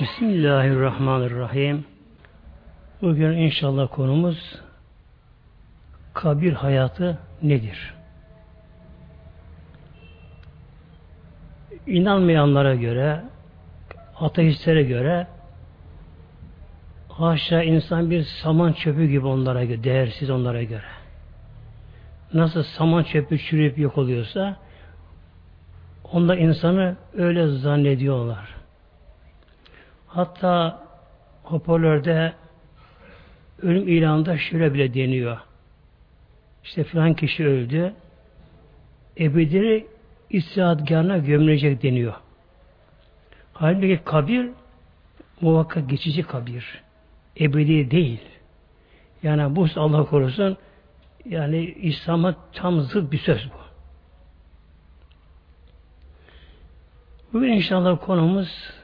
Bismillahirrahmanirrahim. Bugün inşallah konumuz kabir hayatı nedir? İnanmayanlara göre, ateistlere göre haşa insan bir saman çöpü gibi onlara göre, değersiz onlara göre. Nasıl saman çöpü çürüyüp yok oluyorsa onlar insanı öyle zannediyorlar. Hatta hoparlörde ölüm ilanında şöyle bile deniyor. İşte filan kişi öldü. Ebedi istirahatgahına gömülecek deniyor. Halbuki kabir muhakkak geçici kabir. Ebedi değil. Yani bu Allah korusun yani İslam'a tam zıt bir söz bu. Bugün inşallah konumuz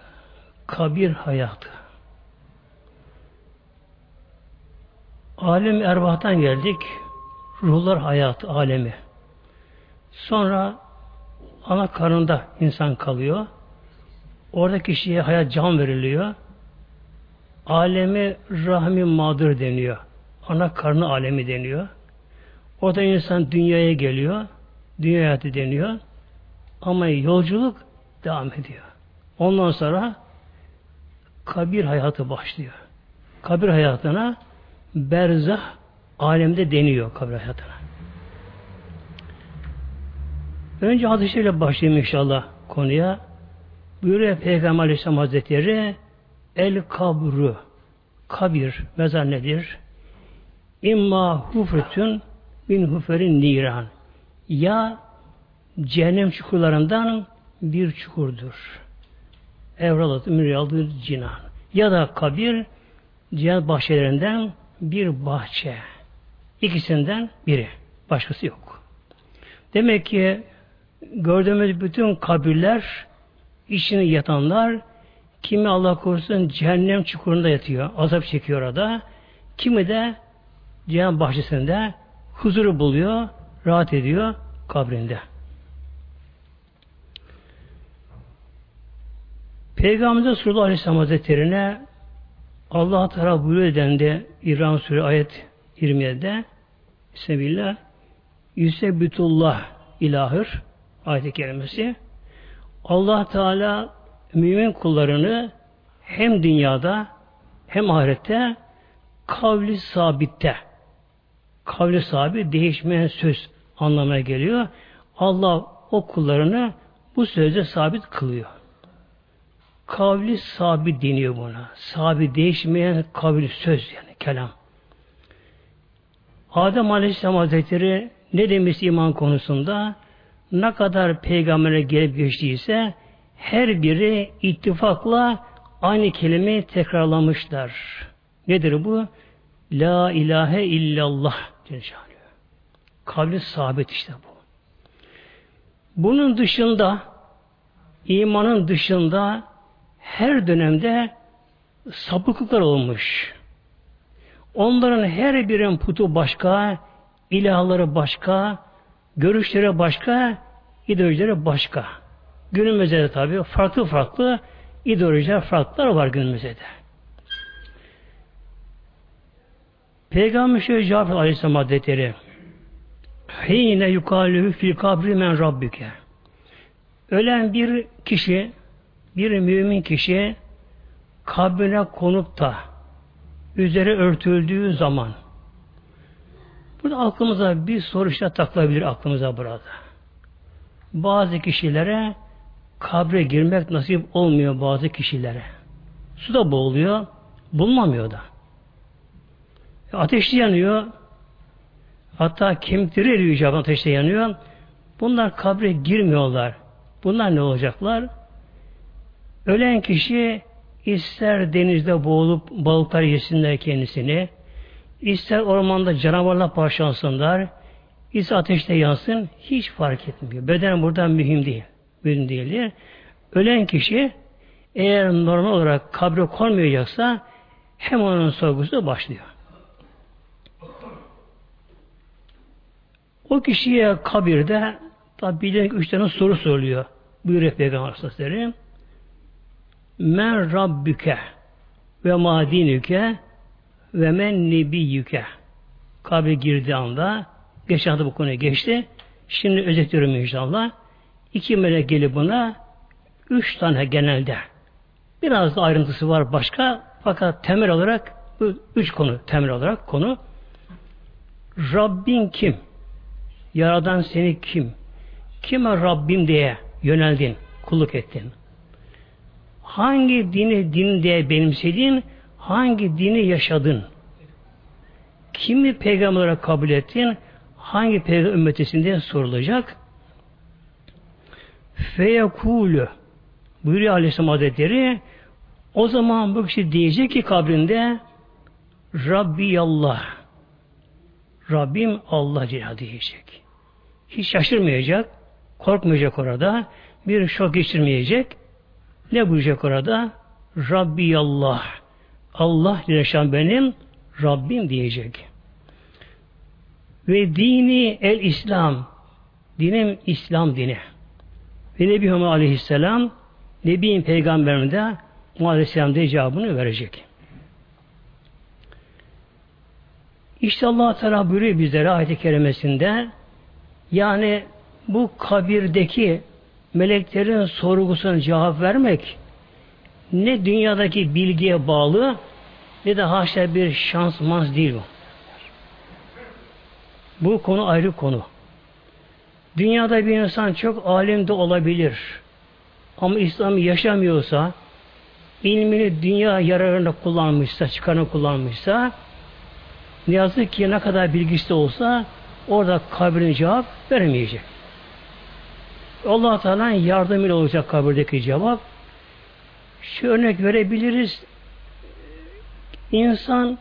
kabir hayatı. Alem erbahtan geldik. Ruhlar hayatı, alemi. Sonra ana karnında insan kalıyor. Orada kişiye hayat can veriliyor. Alemi rahmi madır deniyor. Ana karnı alemi deniyor. Orada insan dünyaya geliyor. Dünya hayatı deniyor. Ama yolculuk devam ediyor. Ondan sonra kabir hayatı başlıyor. Kabir hayatına berzah alemde deniyor kabir hayatına. Önce hadisiyle başlayayım inşallah konuya. Buyuruyor Peygamber Aleyhisselam Hazretleri El kabru kabir mezar nedir? İmma hufretün min huferin niran ya cehennem çukurlarından bir çukurdur. Evralatı müryalı cinan. Ya da kabir cihan bahçelerinden bir bahçe. İkisinden biri. Başkası yok. Demek ki gördüğümüz bütün kabirler içine yatanlar kimi Allah korusun cehennem çukurunda yatıyor. Azap çekiyor orada. Kimi de cehennem bahçesinde huzuru buluyor, rahat ediyor kabrinde. Peygamberimiz sallallahu aleyhisselam hazretlerine Allah Teala buyuruyor dendi İbrahim Suresi ayet 27'de Bismillah Yüsebbitullah ilahır ayet-i kerimesi Allah Teala mümin kullarını hem dünyada hem ahirette kavli sabitte kavli sabit değişmeyen söz anlamına geliyor. Allah o kullarını bu sözde sabit kılıyor. Kavli sabit deniyor buna. Sabit değişmeyen kavli söz yani kelam. Adem Aleyhisselam Hazretleri ne demiş iman konusunda? Ne kadar peygambere gelip geçtiyse her biri ittifakla aynı kelimeyi tekrarlamışlar. Nedir bu? La ilahe illallah. Kavli sabit işte bu. Bunun dışında imanın dışında her dönemde sapıklıklar olmuş. Onların her birinin putu başka, ilahları başka, görüşleri başka, ideolojileri başka. Günümüzde de tabi farklı farklı ideolojiler, farklılar var günümüzde de. Peygamber şöyle cevap Aleyhisselam Hazretleri Hine yukalühü fil kabri men rabbike Ölen bir kişi bir mümin kişi kabrine konup da üzeri örtüldüğü zaman burada aklımıza bir soru işte takılabilir aklımıza burada. Bazı kişilere kabre girmek nasip olmuyor bazı kişilere. Su da boğuluyor, bulunamıyor da. Ateşli yanıyor, hatta kemikleri eriyor ateşte yanıyor. Bunlar kabre girmiyorlar. Bunlar ne olacaklar? Ölen kişi ister denizde boğulup balıklar yesinler kendisini, ister ormanda canavarla parçalansınlar, ister ateşte yansın, hiç fark etmiyor. Beden buradan mühim değil. Mühim değildir. Ölen kişi eğer normal olarak kabre konmayacaksa hem onun sorgusu başlıyor. O kişiye kabirde tabi bildiğin üç tane soru soruluyor. Buyuruyor Peygamber Aleyhisselam. Men rabbüke ve madinüke ve men nebiyyüke kabre girdiği anda geçen hafta bu konuya geçti. Şimdi özetliyorum inşallah. İki melek gelip buna üç tane genelde. Biraz da ayrıntısı var başka fakat temel olarak bu üç konu temel olarak konu Rabbin kim? Yaradan seni kim? Kime Rabbim diye yöneldin, kulluk ettin? Hangi dini din diye benimsedin? Hangi dini yaşadın? Kimi peygamber olarak kabul ettin? Hangi peygamber ümmetesinde sorulacak? Feyekulü buyuruyor Aleyhisselam Hazretleri o zaman bu kişi diyecek ki kabrinde Rabbi Allah Rabbim Allah Celle diyecek. Hiç şaşırmayacak, korkmayacak orada, bir şok geçirmeyecek. Ne buyuracak orada? Rabbi Allah. Allah yaşam benim Rabbim diyecek. Ve dini el İslam. Dinim İslam dini. Ve Nebi Muhammed Aleyhisselam Nebi'nin peygamberinde Aleyhisselam diye cevabını verecek. İşte Allah Teala buyuruyor bizlere ayet-i kerimesinde yani bu kabirdeki meleklerin sorgusuna cevap vermek ne dünyadaki bilgiye bağlı ne de haşa bir şans mans değil bu. Bu konu ayrı konu. Dünyada bir insan çok alim de olabilir. Ama İslam'ı yaşamıyorsa, ilmini dünya yararına kullanmışsa, çıkarını kullanmışsa, ne yazık ki ne kadar bilgisi de olsa orada kabrin cevap veremeyecek. Allah Teala'nın yardımıyla olacak kabirdeki cevap. Şu örnek verebiliriz. İnsan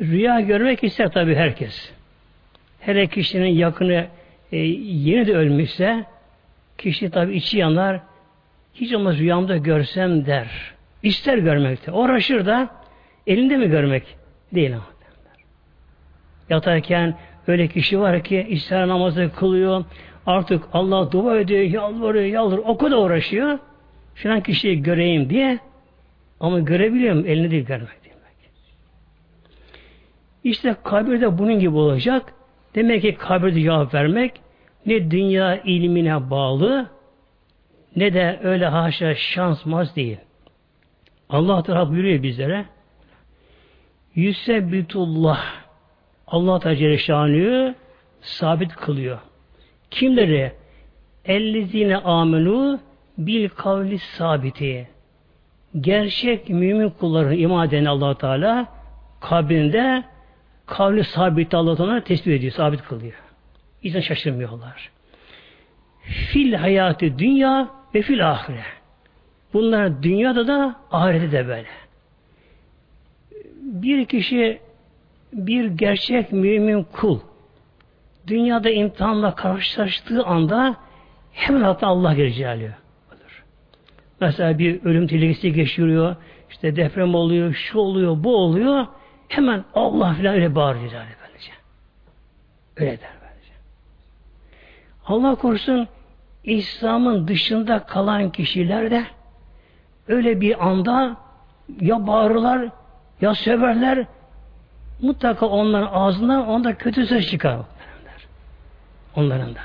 rüya görmek ister tabi herkes. Hele kişinin yakını e, yeni de ölmüşse kişi tabi içi yanar hiç olmaz rüyamda görsem der. İster görmekte. Uğraşır da elinde mi görmek? Değil ama. Yatarken öyle kişi var ki ister namazı kılıyor, artık Allah dua ediyor, yalvarıyor, yalvarıyor, o kadar uğraşıyor. Şu an kişiyi göreyim diye ama görebiliyorum, elini değil görmek demek. İşte kabirde bunun gibi olacak. Demek ki kabirde cevap vermek ne dünya ilmine bağlı ne de öyle haşa şansmaz değil. Allah Teala buyuruyor bizlere Yüsebbitullah Allah Teala Celle sabit kılıyor. Kimleri? Ellezine amenu bil kavli sabiti. Gerçek mümin kulların iman eden allah Teala kabrinde kavli sabit allah Teala tespit ediyor, sabit kılıyor. İnsan şaşırmıyorlar. Fil hayatı dünya ve fil ahire. Bunlar dünyada da ahirette de böyle. Bir kişi bir gerçek mümin kul dünyada imtihanla karşılaştığı anda hemen hatta Allah gelir Mesela bir ölüm tehlikesi geçiriyor, işte deprem oluyor, şu oluyor, bu oluyor. Hemen Allah filan öyle bağırıyor Celle böylece. Öyle der böylece. Allah korusun İslam'ın dışında kalan kişiler de öyle bir anda ya bağırırlar ya söverler mutlaka onların ağzından onda kötü söz çıkar. Onların da.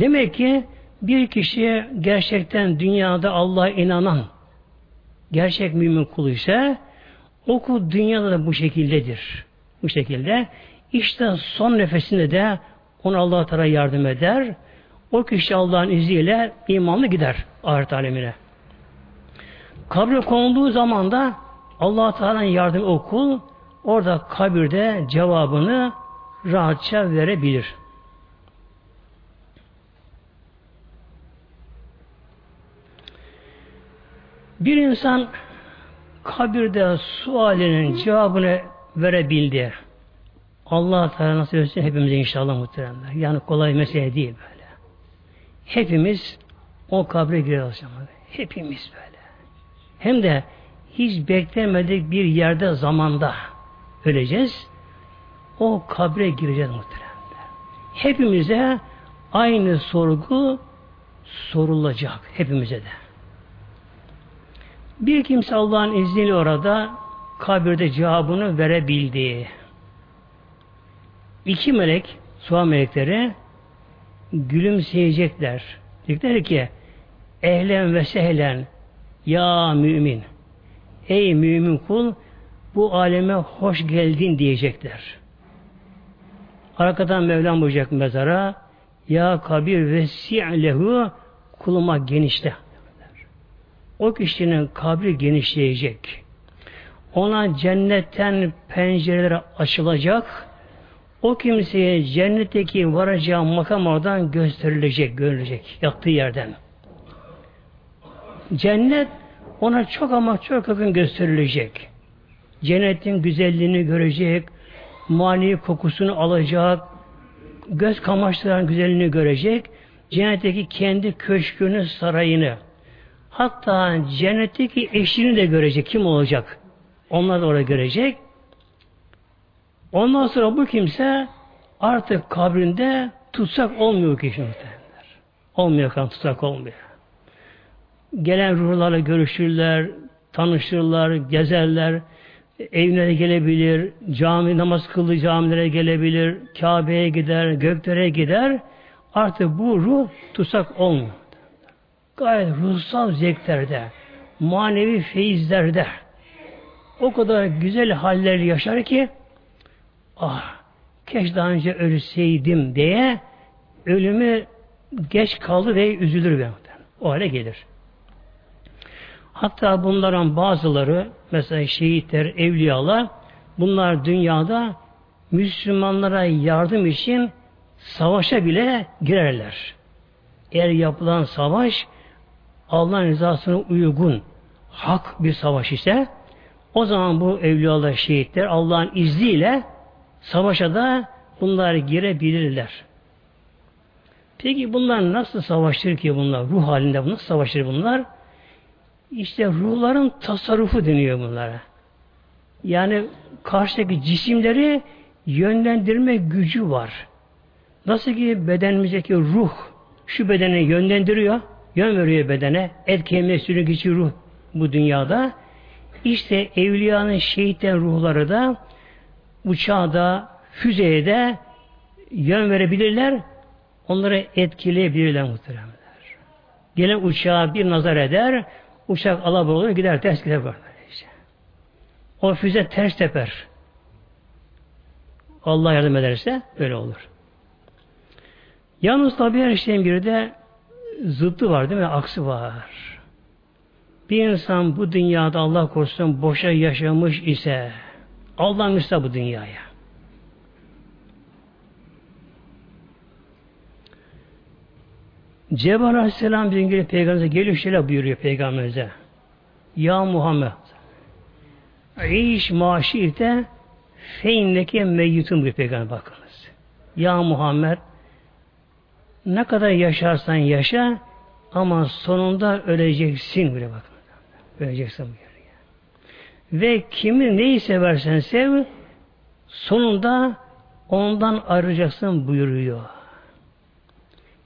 Demek ki bir kişiye gerçekten dünyada Allah'a inanan gerçek mümin kulu ise oku dünyada da bu şekildedir. Bu şekilde. İşte son nefesinde de ona Allah Teala yardım eder. O kişi Allah'ın izniyle imanlı gider ahiret alemine. Kabre konulduğu zaman da Allah Teala'nın yardımı okul orada kabirde cevabını rahatça verebilir. Bir insan kabirde sualinin cevabını verebildi. Allah Teala nasıl etsin hepimize inşallah muhteremler. Yani kolay mesele değil böyle. Hepimiz o kabre gireceğiz. Hepimiz böyle. Hem de hiç beklemedik bir yerde zamanda öleceğiz. O kabre gireceğiz muhteremler. Hepimize aynı sorgu sorulacak. Hepimize de. Bir kimse Allah'ın izniyle orada kabirde cevabını verebildi. İki melek, sual melekleri gülümseyecekler. Diyecekler ki ehlen ve sehlen ya mümin ey mümin kul bu aleme hoş geldin diyecekler. Arkadan Mevlam buyacak mezara ya kabir ve lehu kuluma genişle. O kişinin kabri genişleyecek. Ona cennetten pencereler açılacak. O kimseye cennetteki varacağı makam oradan gösterilecek, görülecek yattığı yerden. Cennet ona çok ama çok yakın gösterilecek. Cennetin güzelliğini görecek, mani kokusunu alacak, göz kamaştıran güzelliğini görecek, cennetteki kendi köşkünü, sarayını, hatta cennetteki eşini de görecek. Kim olacak? Onlar da orada görecek. Ondan sonra bu kimse artık kabrinde tutsak olmuyor kişi muhtemelenler. Olmuyor kan tutsak olmuyor. Gelen ruhlarla görüşürler, tanışırlar, gezerler, evine gelebilir, cami namaz kıldığı camilere gelebilir, Kabe'ye gider, göklere gider. Artık bu ruh tutsak olmuyor. Gayet ruhsal zevklerde, manevi feyizlerde o kadar güzel haller yaşar ki ah keş daha önce ölseydim diye ölümü geç kaldı ve üzülür ben. O hale gelir. Hatta bunların bazıları mesela şehitler, evliyalar bunlar dünyada Müslümanlara yardım için savaşa bile girerler. Eğer yapılan savaş Allah'ın rızasına uygun hak bir savaş ise o zaman bu evliyalar, şehitler Allah'ın izniyle savaşa da bunlar girebilirler. Peki bunlar nasıl savaşır ki bunlar? Ruh halinde nasıl savaşır bunlar? İşte ruhların tasarrufu deniyor bunlara. Yani karşıdaki cisimleri yönlendirme gücü var. Nasıl ki bedenimizdeki ruh şu bedeni yönlendiriyor, yön veriyor bedene, et kemiğe sürü ruh bu dünyada. İşte evliyanın şehitten ruhları da uçağa da füzeye de yön verebilirler. Onları etkileyebilirler muhteremler. Gelen uçağa bir nazar eder, uçak olur, gider ters gider böyle. Işte. O füze ters teper. Allah yardım ederse öyle olur. Yalnız tabi her şeyin bir de zıttı var değil mi? Aksi var. Bir insan bu dünyada Allah korusun boşa yaşamış ise müstah bu dünyaya. Cebrail Aleyhisselam bir gün Peygamberimize geliyor şöyle buyuruyor Peygamberimize. Ya Muhammed İş maşirte feinneke meyyitun bir peygamber bakınız. Ya Muhammed ne kadar yaşarsan yaşa ama sonunda öleceksin bile bakın. Öleceksin buyuruyor. Ve kimi neyi seversen sev sonunda ondan ayrılacaksın buyuruyor.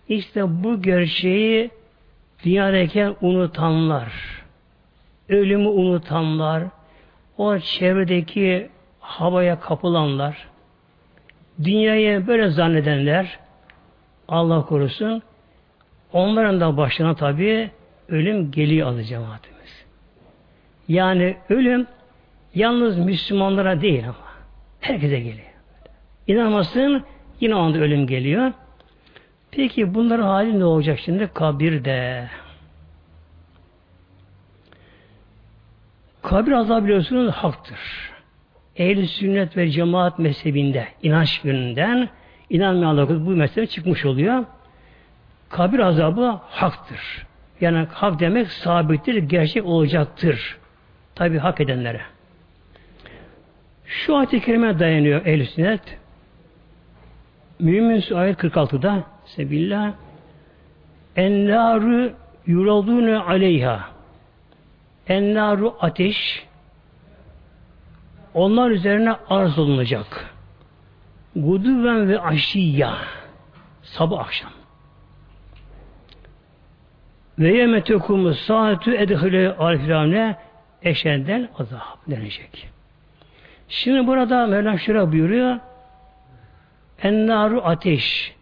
İşte bu gerçeği dünyadayken unutanlar, ölümü unutanlar, o çevredeki havaya kapılanlar, dünyayı böyle zannedenler, Allah korusun, onların da başına tabi ölüm geliyor adı cemaatimiz. Yani ölüm yalnız Müslümanlara değil ama herkese geliyor. İnanmasın yine anda ölüm geliyor. Peki bunların hali ne olacak şimdi? Kabirde. Kabir azabı biliyorsunuz haktır. Ehl-i sünnet ve cemaat mezhebinde, inanç yönünden inanmayanlar bu mesele çıkmış oluyor. Kabir azabı haktır. Yani hak demek sabittir, gerçek olacaktır. Tabi hak edenlere. Şu ayet-i kerime dayanıyor ehl-i sünnet. Mümin ayet 46'da Sebillah Ennâru yuradûne aleyha Ennâru ateş onlar üzerine arz olunacak. Guduven ve aşiyya sabah akşam. Ve yeme tekumu saatü edhile alfiramne eşenden azap denecek. Şimdi burada Mevlam şöyle buyuruyor. Ennaru ateş.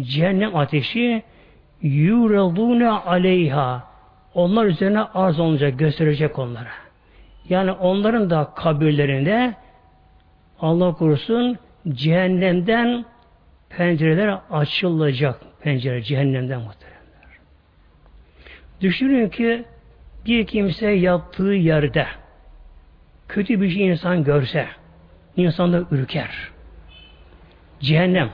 Cehennem ateşi yuradune aleyha. Onlar üzerine arz olacak, gösterecek onlara. Yani onların da kabirlerinde Allah korusun cehennemden pencereler açılacak. Pencere cehennemden muhteremler. Düşünün ki bir kimse yattığı yerde kötü bir şey insan görse insan da ürker. Cehennem.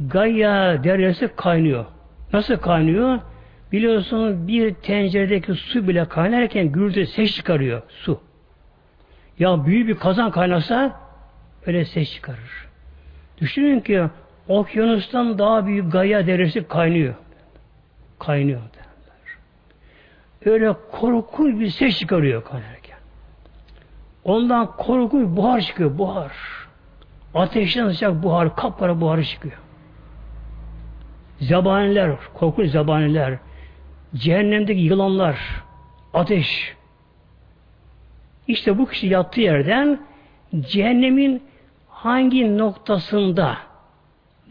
Gaya deryası kaynıyor. Nasıl kaynıyor? Biliyorsunuz bir tenceredeki su bile kaynarken gürültü ses çıkarıyor su. Ya büyük bir kazan kaynasa öyle ses çıkarır. Düşünün ki okyanustan daha büyük Gaya deresi kaynıyor. Kaynıyor derler. Öyle korkunç bir ses çıkarıyor kaynarken. Ondan korkunç buhar çıkıyor, buhar. Ateşten sıcak buhar, kapkara buharı çıkıyor. Zabaniler, korkunç zabaniler, cehennemdeki yılanlar, ateş. İşte bu kişi yattığı yerden cehennemin hangi noktasında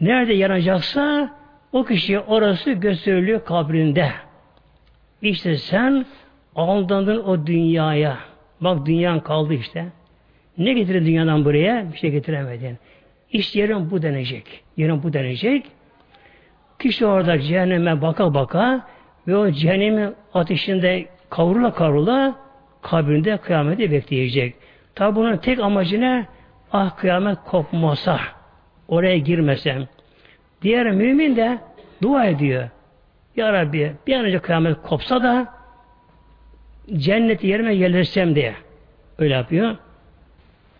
nerede yanacaksa o kişi orası gösteriliyor kabrinde. İşte sen aldandın o dünyaya. Bak dünyan kaldı işte. Ne getirdin dünyadan buraya? Bir şey getiremedin. İşte yerin bu denecek. Yerin bu denecek. Kişi orada cehenneme baka baka ve o cehennemin ateşinde kavrula kavrula kabrinde kıyameti bekleyecek. Tabi bunun tek amacı ne? Ah kıyamet kopmasa, oraya girmesem. Diğer mümin de dua ediyor. Ya Rabbi bir an önce kıyamet kopsa da cenneti yerime yerleşsem diye. Öyle yapıyor.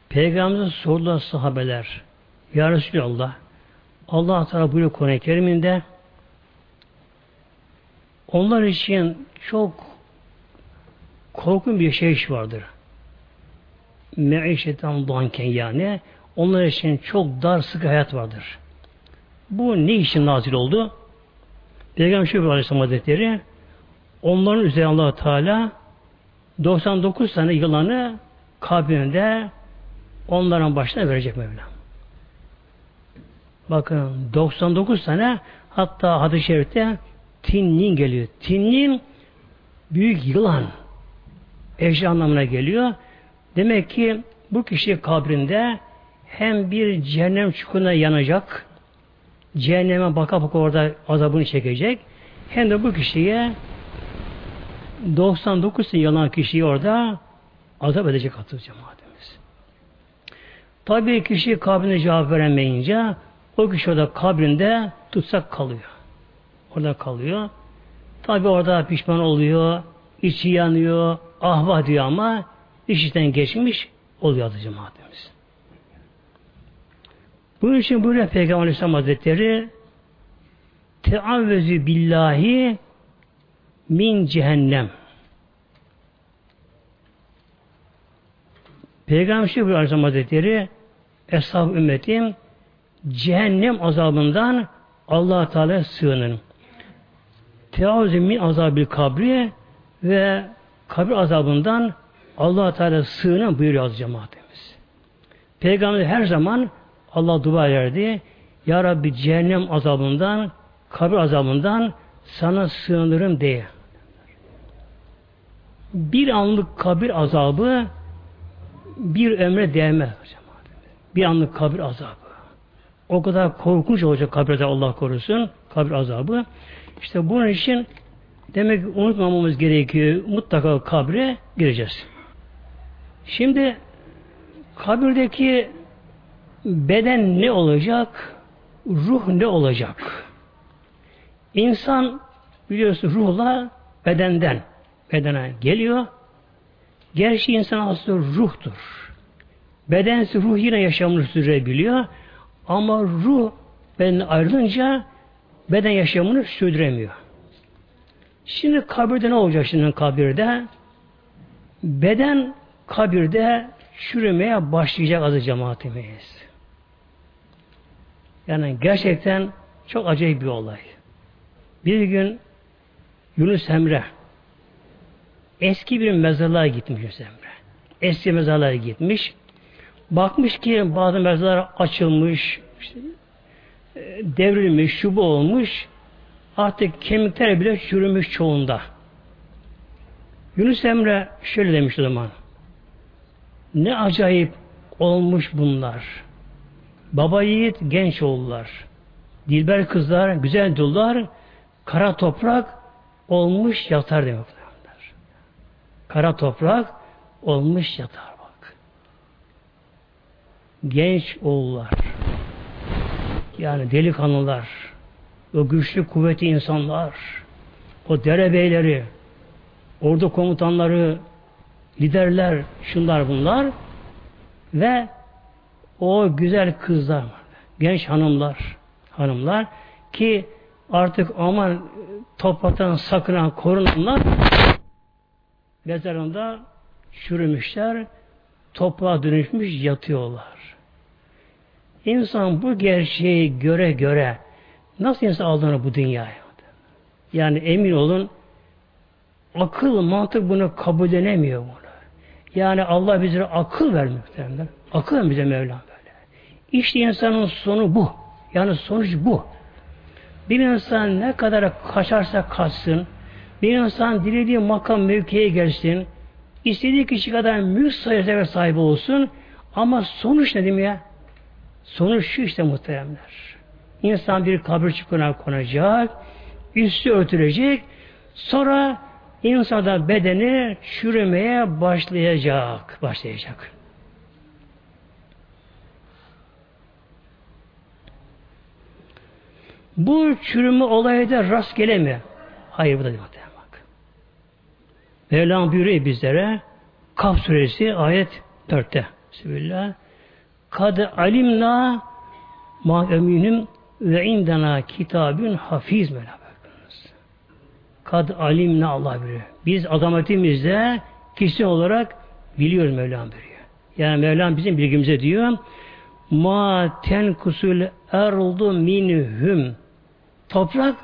Peygamberimize sordular sahabeler. Ya Resulallah Allah Teala buyuruyor Kur'an-ı Kerim'inde onlar için çok korkun bir şey vardır. Meişetten doğanken yani onlar için çok dar sıkı hayat vardır. Bu ne için nazil oldu? Peygamber Şüphü Aleyhisselam Hazretleri onların üzerine allah Teala 99 tane yılanı kabrinde onların başına verecek Mevlam. Bakın 99 tane hatta hadis-i şerifte tinnin geliyor. Tinnin büyük yılan eşya anlamına geliyor. Demek ki bu kişi kabrinde hem bir cehennem çukuruna yanacak, cehenneme baka baka orada azabını çekecek, hem de bu kişiye 99 yalan kişiyi orada azap edecek atıl cemaatimiz. Tabii kişi kabrine cevap veremeyince o kişi orada kabrinde tutsak kalıyor. Orada kalıyor. Tabi orada pişman oluyor, içi yanıyor, ahva diyor ama iş işten geçmiş oluyor adı cemaatimiz. Bunun için buyuruyor Peygamber Aleyhisselam Hazretleri Teavvezü billahi min cehennem. Peygamber Şüphü Aleyhisselam Hazretleri Eshab ümmetim cehennem azabından allah Teala sığının. Teavzü min azabil kabri ve kabir azabından allah Teala sığının buyuruyor az cemaatimiz. Peygamber her zaman Allah dua ederdi. Ya Rabbi cehennem azabından, kabir azabından sana sığınırım diye. Bir anlık kabir azabı bir ömre değmez. Bir anlık kabir azabı. O kadar korkunç olacak kabir azabı Allah korusun. Kabir azabı. İşte bunun için demek ki unutmamamız gerekiyor. Mutlaka kabre gireceğiz. Şimdi kabirdeki beden ne olacak? Ruh ne olacak? İnsan biliyorsun ruhla bedenden bedene geliyor. Gerçi insan aslında ruhtur. Bedensi ruh yine yaşamını sürebiliyor. Ama ruh beden ayrılınca beden yaşamını sürdüremiyor. Şimdi kabirde ne olacak şimdi kabirde? Beden kabirde çürümeye başlayacak azı cemaatimiz. Yani gerçekten çok acayip bir olay. Bir gün Yunus Emre eski bir mezarlığa gitmiş Yunus Emre. Eski mezarlığa gitmiş. Bakmış ki bazı mezarlar açılmış, işte, e, devrilmiş, şubu olmuş. Artık kemikler bile çürümüş çoğunda. Yunus Emre şöyle demiş o zaman. Ne acayip olmuş bunlar. Baba yiğit genç oğullar. Dilber kızlar, güzel dullar, kara toprak olmuş yatar demek. Kara toprak olmuş yatar bak. Genç oğullar. Yani delikanlılar. O güçlü kuvvetli insanlar. O derebeyleri, ordu komutanları, liderler, şunlar bunlar ve o güzel kızlar, genç hanımlar, hanımlar ki artık aman topraktan sakınan, korunanlar mezarında çürümüşler, toprağa dönüşmüş yatıyorlar. İnsan bu gerçeği göre göre nasıl insan aldığını bu dünyaya? Yani emin olun akıl, mantık bunu kabul edemiyor bunu. Yani Allah bize akıl vermiyor. Akıl vermiyor bize Mevlam böyle. İşte insanın sonu bu. Yani sonuç bu. Bir insan ne kadar kaçarsa kaçsın, bir insan dilediği makam mevkiye gelsin, istediği kişi kadar mülk sayısı sahibi olsun, ama sonuç ne ya? Sonuç şu işte muhteremler. İnsan bir kabir çukuruna konacak, üstü örtülecek, sonra insanda bedeni çürümeye başlayacak. Başlayacak. Bu çürüme olayı da rastgele mi? Hayır bu da değil. Bak. Mevlam buyuruyor bizlere Kaf suresi ayet 4'te. Bismillah. Kad alimna ma eminim ve indena kitabün hafiz Mevlam. Kad alimna Allah buyuruyor. Biz azamatimizde kişi olarak biliyoruz Mevlam buyuruyor. Yani Mevlam bizim bilgimize diyor ma tenkusul erdu minhum toprak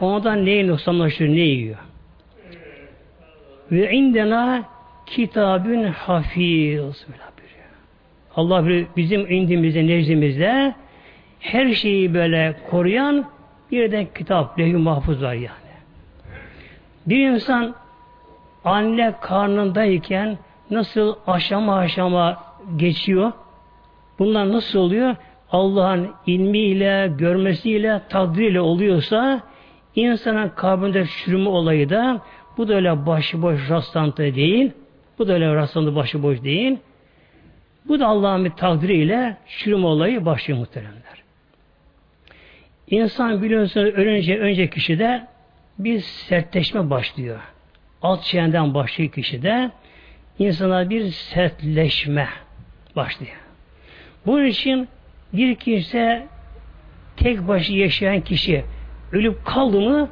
ondan neyi noksanlaşıyor, ne yiyor? Ve indena kitabün hafiz Allah bizim indimizde, nezdimizde her şeyi böyle koruyan bir de kitap, lehü mahfuz var yani. Bir insan anne karnındayken nasıl aşama aşama geçiyor? Bunlar nasıl oluyor? Allah'ın ilmiyle, görmesiyle, takdiriyle oluyorsa insanın kalbinde çürüme olayı da bu da öyle başıboş rastlantı değil. Bu da öyle rastlantı başıboş değil. Bu da Allah'ın bir takdiriyle çürüme olayı başlıyor muhteremler. İnsan biliyorsunuz ölünce önce kişide bir sertleşme başlıyor. Alt çeyenden başlıyor kişide insana bir sertleşme başlıyor. Bunun için bir kimse tek başı yaşayan kişi ölüp kaldı mı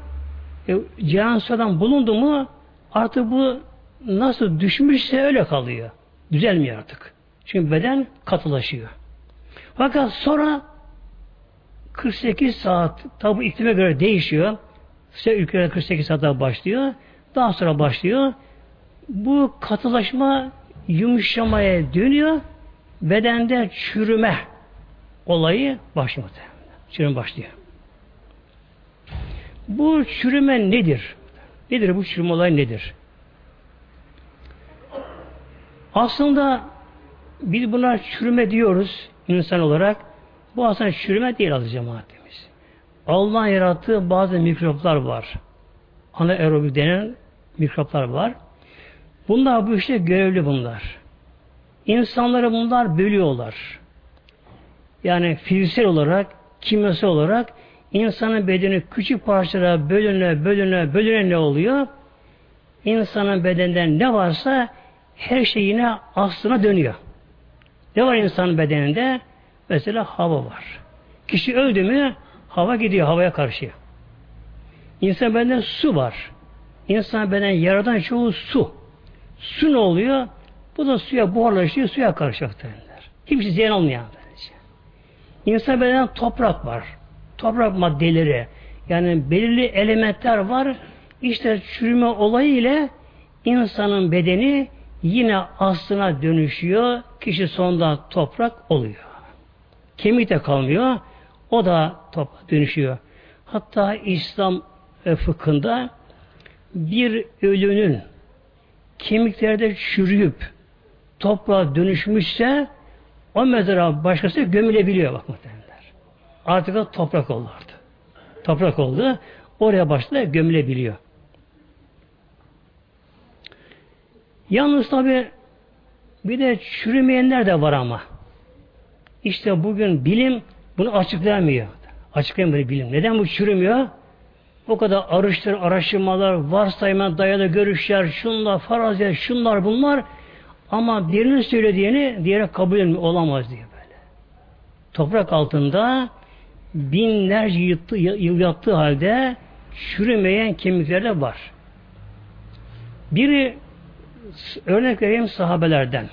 e, cihan sıradan bulundu mu artık bu nasıl düşmüşse öyle kalıyor. Düzelmiyor artık. Çünkü beden katılaşıyor. Fakat sonra 48 saat tabi iklime göre değişiyor. İşte ülkelerde 48 saatte başlıyor. Daha sonra başlıyor. Bu katılaşma yumuşamaya dönüyor. Bedende çürüme olayı başlıyor. Çürüme başlıyor. Bu çürüme nedir? Nedir bu çürüme olayı nedir? Aslında biz buna çürüme diyoruz insan olarak. Bu aslında çürüme değil adı cemaatimiz. Allah'ın yarattığı bazı mikroplar var. Anaerobik denen mikroplar var. Bunlar bu işte görevli bunlar. İnsanları bunlar bölüyorlar. Yani fiziksel olarak, kimyasal olarak insanın bedeni küçük parçalara bölüne, bölüne, bölüne ne oluyor? İnsanın bedeninden ne varsa her şey yine aslına dönüyor. Ne var insanın bedeninde? Mesela hava var. Kişi öldü mü hava gidiyor havaya karşı. İnsan bedeninden su var. İnsan beden yaradan çoğu su. Su ne oluyor? Bu da suya buharlaşıyor, suya karışıyor. Hiçbir şey ziyan olmayan. İnsan bedeninden toprak var. Toprak maddeleri. Yani belirli elementler var. İşte çürüme olayı ile insanın bedeni yine aslına dönüşüyor. Kişi sonunda toprak oluyor. Kemik de kalmıyor. O da toprak dönüşüyor. Hatta İslam fıkhında bir ölünün kemiklerde çürüyüp toprağa dönüşmüşse o mezara başkası gömülebiliyor bak muhtemelenler. Artık toprak oldu artık. Toprak oldu. Oraya başta gömülebiliyor. Yalnız tabi bir de çürümeyenler de var ama. İşte bugün bilim bunu açıklayamıyor. Açıklayamıyor bilim. Neden bu çürümüyor? O kadar arıştır, araştırmalar, varsayma dayalı görüşler, şunlar, faraziler, şunlar bunlar ama birinin söylediğini diğeri kabul etmiyor, olamaz diye böyle. Toprak altında binlerce yıl yattığı halde çürümeyen kemikler de var. Biri örnek vereyim sahabelerden.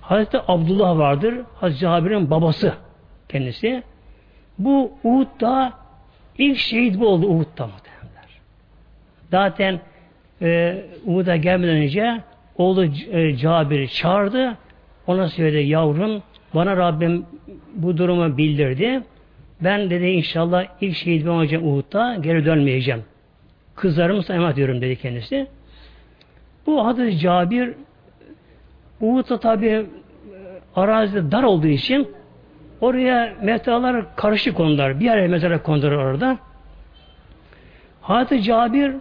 Hazreti Abdullah vardır. Hazreti Cabir'in babası kendisi. Bu Uhud'da ilk şehit bu oldu Uhud'da muhtemelenler. Zaten e, Uhud'a gelmeden önce oğlu e, Cabir'i çağırdı. Ona söyledi yavrum bana Rabbim bu durumu bildirdi. Ben dedi inşallah ilk şehit olacağım Uhud'da geri dönmeyeceğim. Kızlarımı saymak diyorum dedi kendisi. Bu Hazreti Cabir Uhud'da tabi e, arazide dar olduğu için oraya metalar karışık konular. Bir araya mezara kondular orada. Hazreti Cabir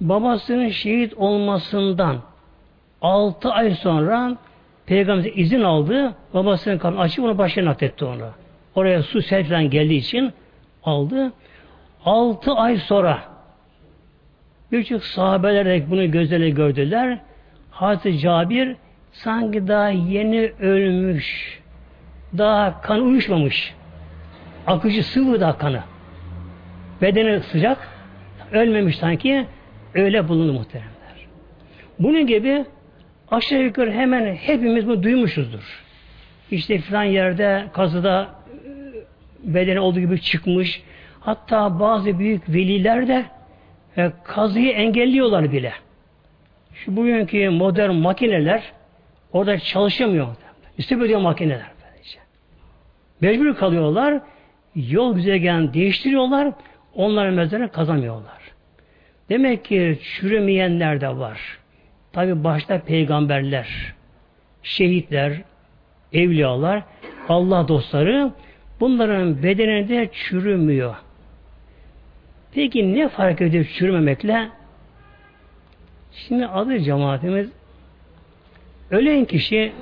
babasının şehit olmasından 6 ay sonra Peygamber izin aldı. Babasının karnını açıp onu başına nakletti onu. Oraya su sel falan geldiği için aldı. 6 ay sonra birçok sahabeler bunu gözlerine gördüler. Hazreti Cabir sanki daha yeni ölmüş. Daha kan uyuşmamış. Akıcı sıvı da kanı. Bedeni sıcak. Ölmemiş sanki. Öyle bulundu muhteremler. Bunun gibi aşağı yukarı hemen hepimiz bunu duymuşuzdur. İşte filan yerde kazıda e, bedeni olduğu gibi çıkmış. Hatta bazı büyük veliler de e, kazıyı engelliyorlar bile. Şu bugünkü modern makineler orada çalışamıyor. İstemiyor makineler. Mecbur kalıyorlar. Yol güzergahını değiştiriyorlar. Onların mezarını kazamıyorlar. Demek ki çürümeyenler de var. Tabi başta peygamberler, şehitler, evliyalar, Allah dostları bunların bedeninde çürümüyor. Peki ne fark ediyor çürümemekle? Şimdi adı cemaatimiz ölen kişi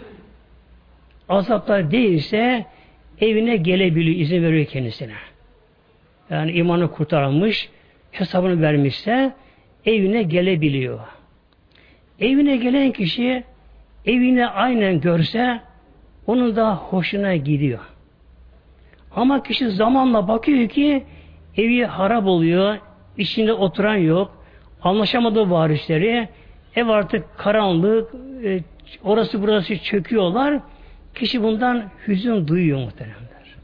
azaplar değilse evine gelebiliyor, izin veriyor kendisine. Yani imanı kurtarılmış, hesabını vermişse evine gelebiliyor. Evine gelen kişi evine aynen görse onun da hoşuna gidiyor. Ama kişi zamanla bakıyor ki evi harap oluyor, içinde oturan yok, anlaşamadığı varisleri, ev artık karanlık, e, orası burası çöküyorlar. Kişi bundan hüzün duyuyor muhteremler.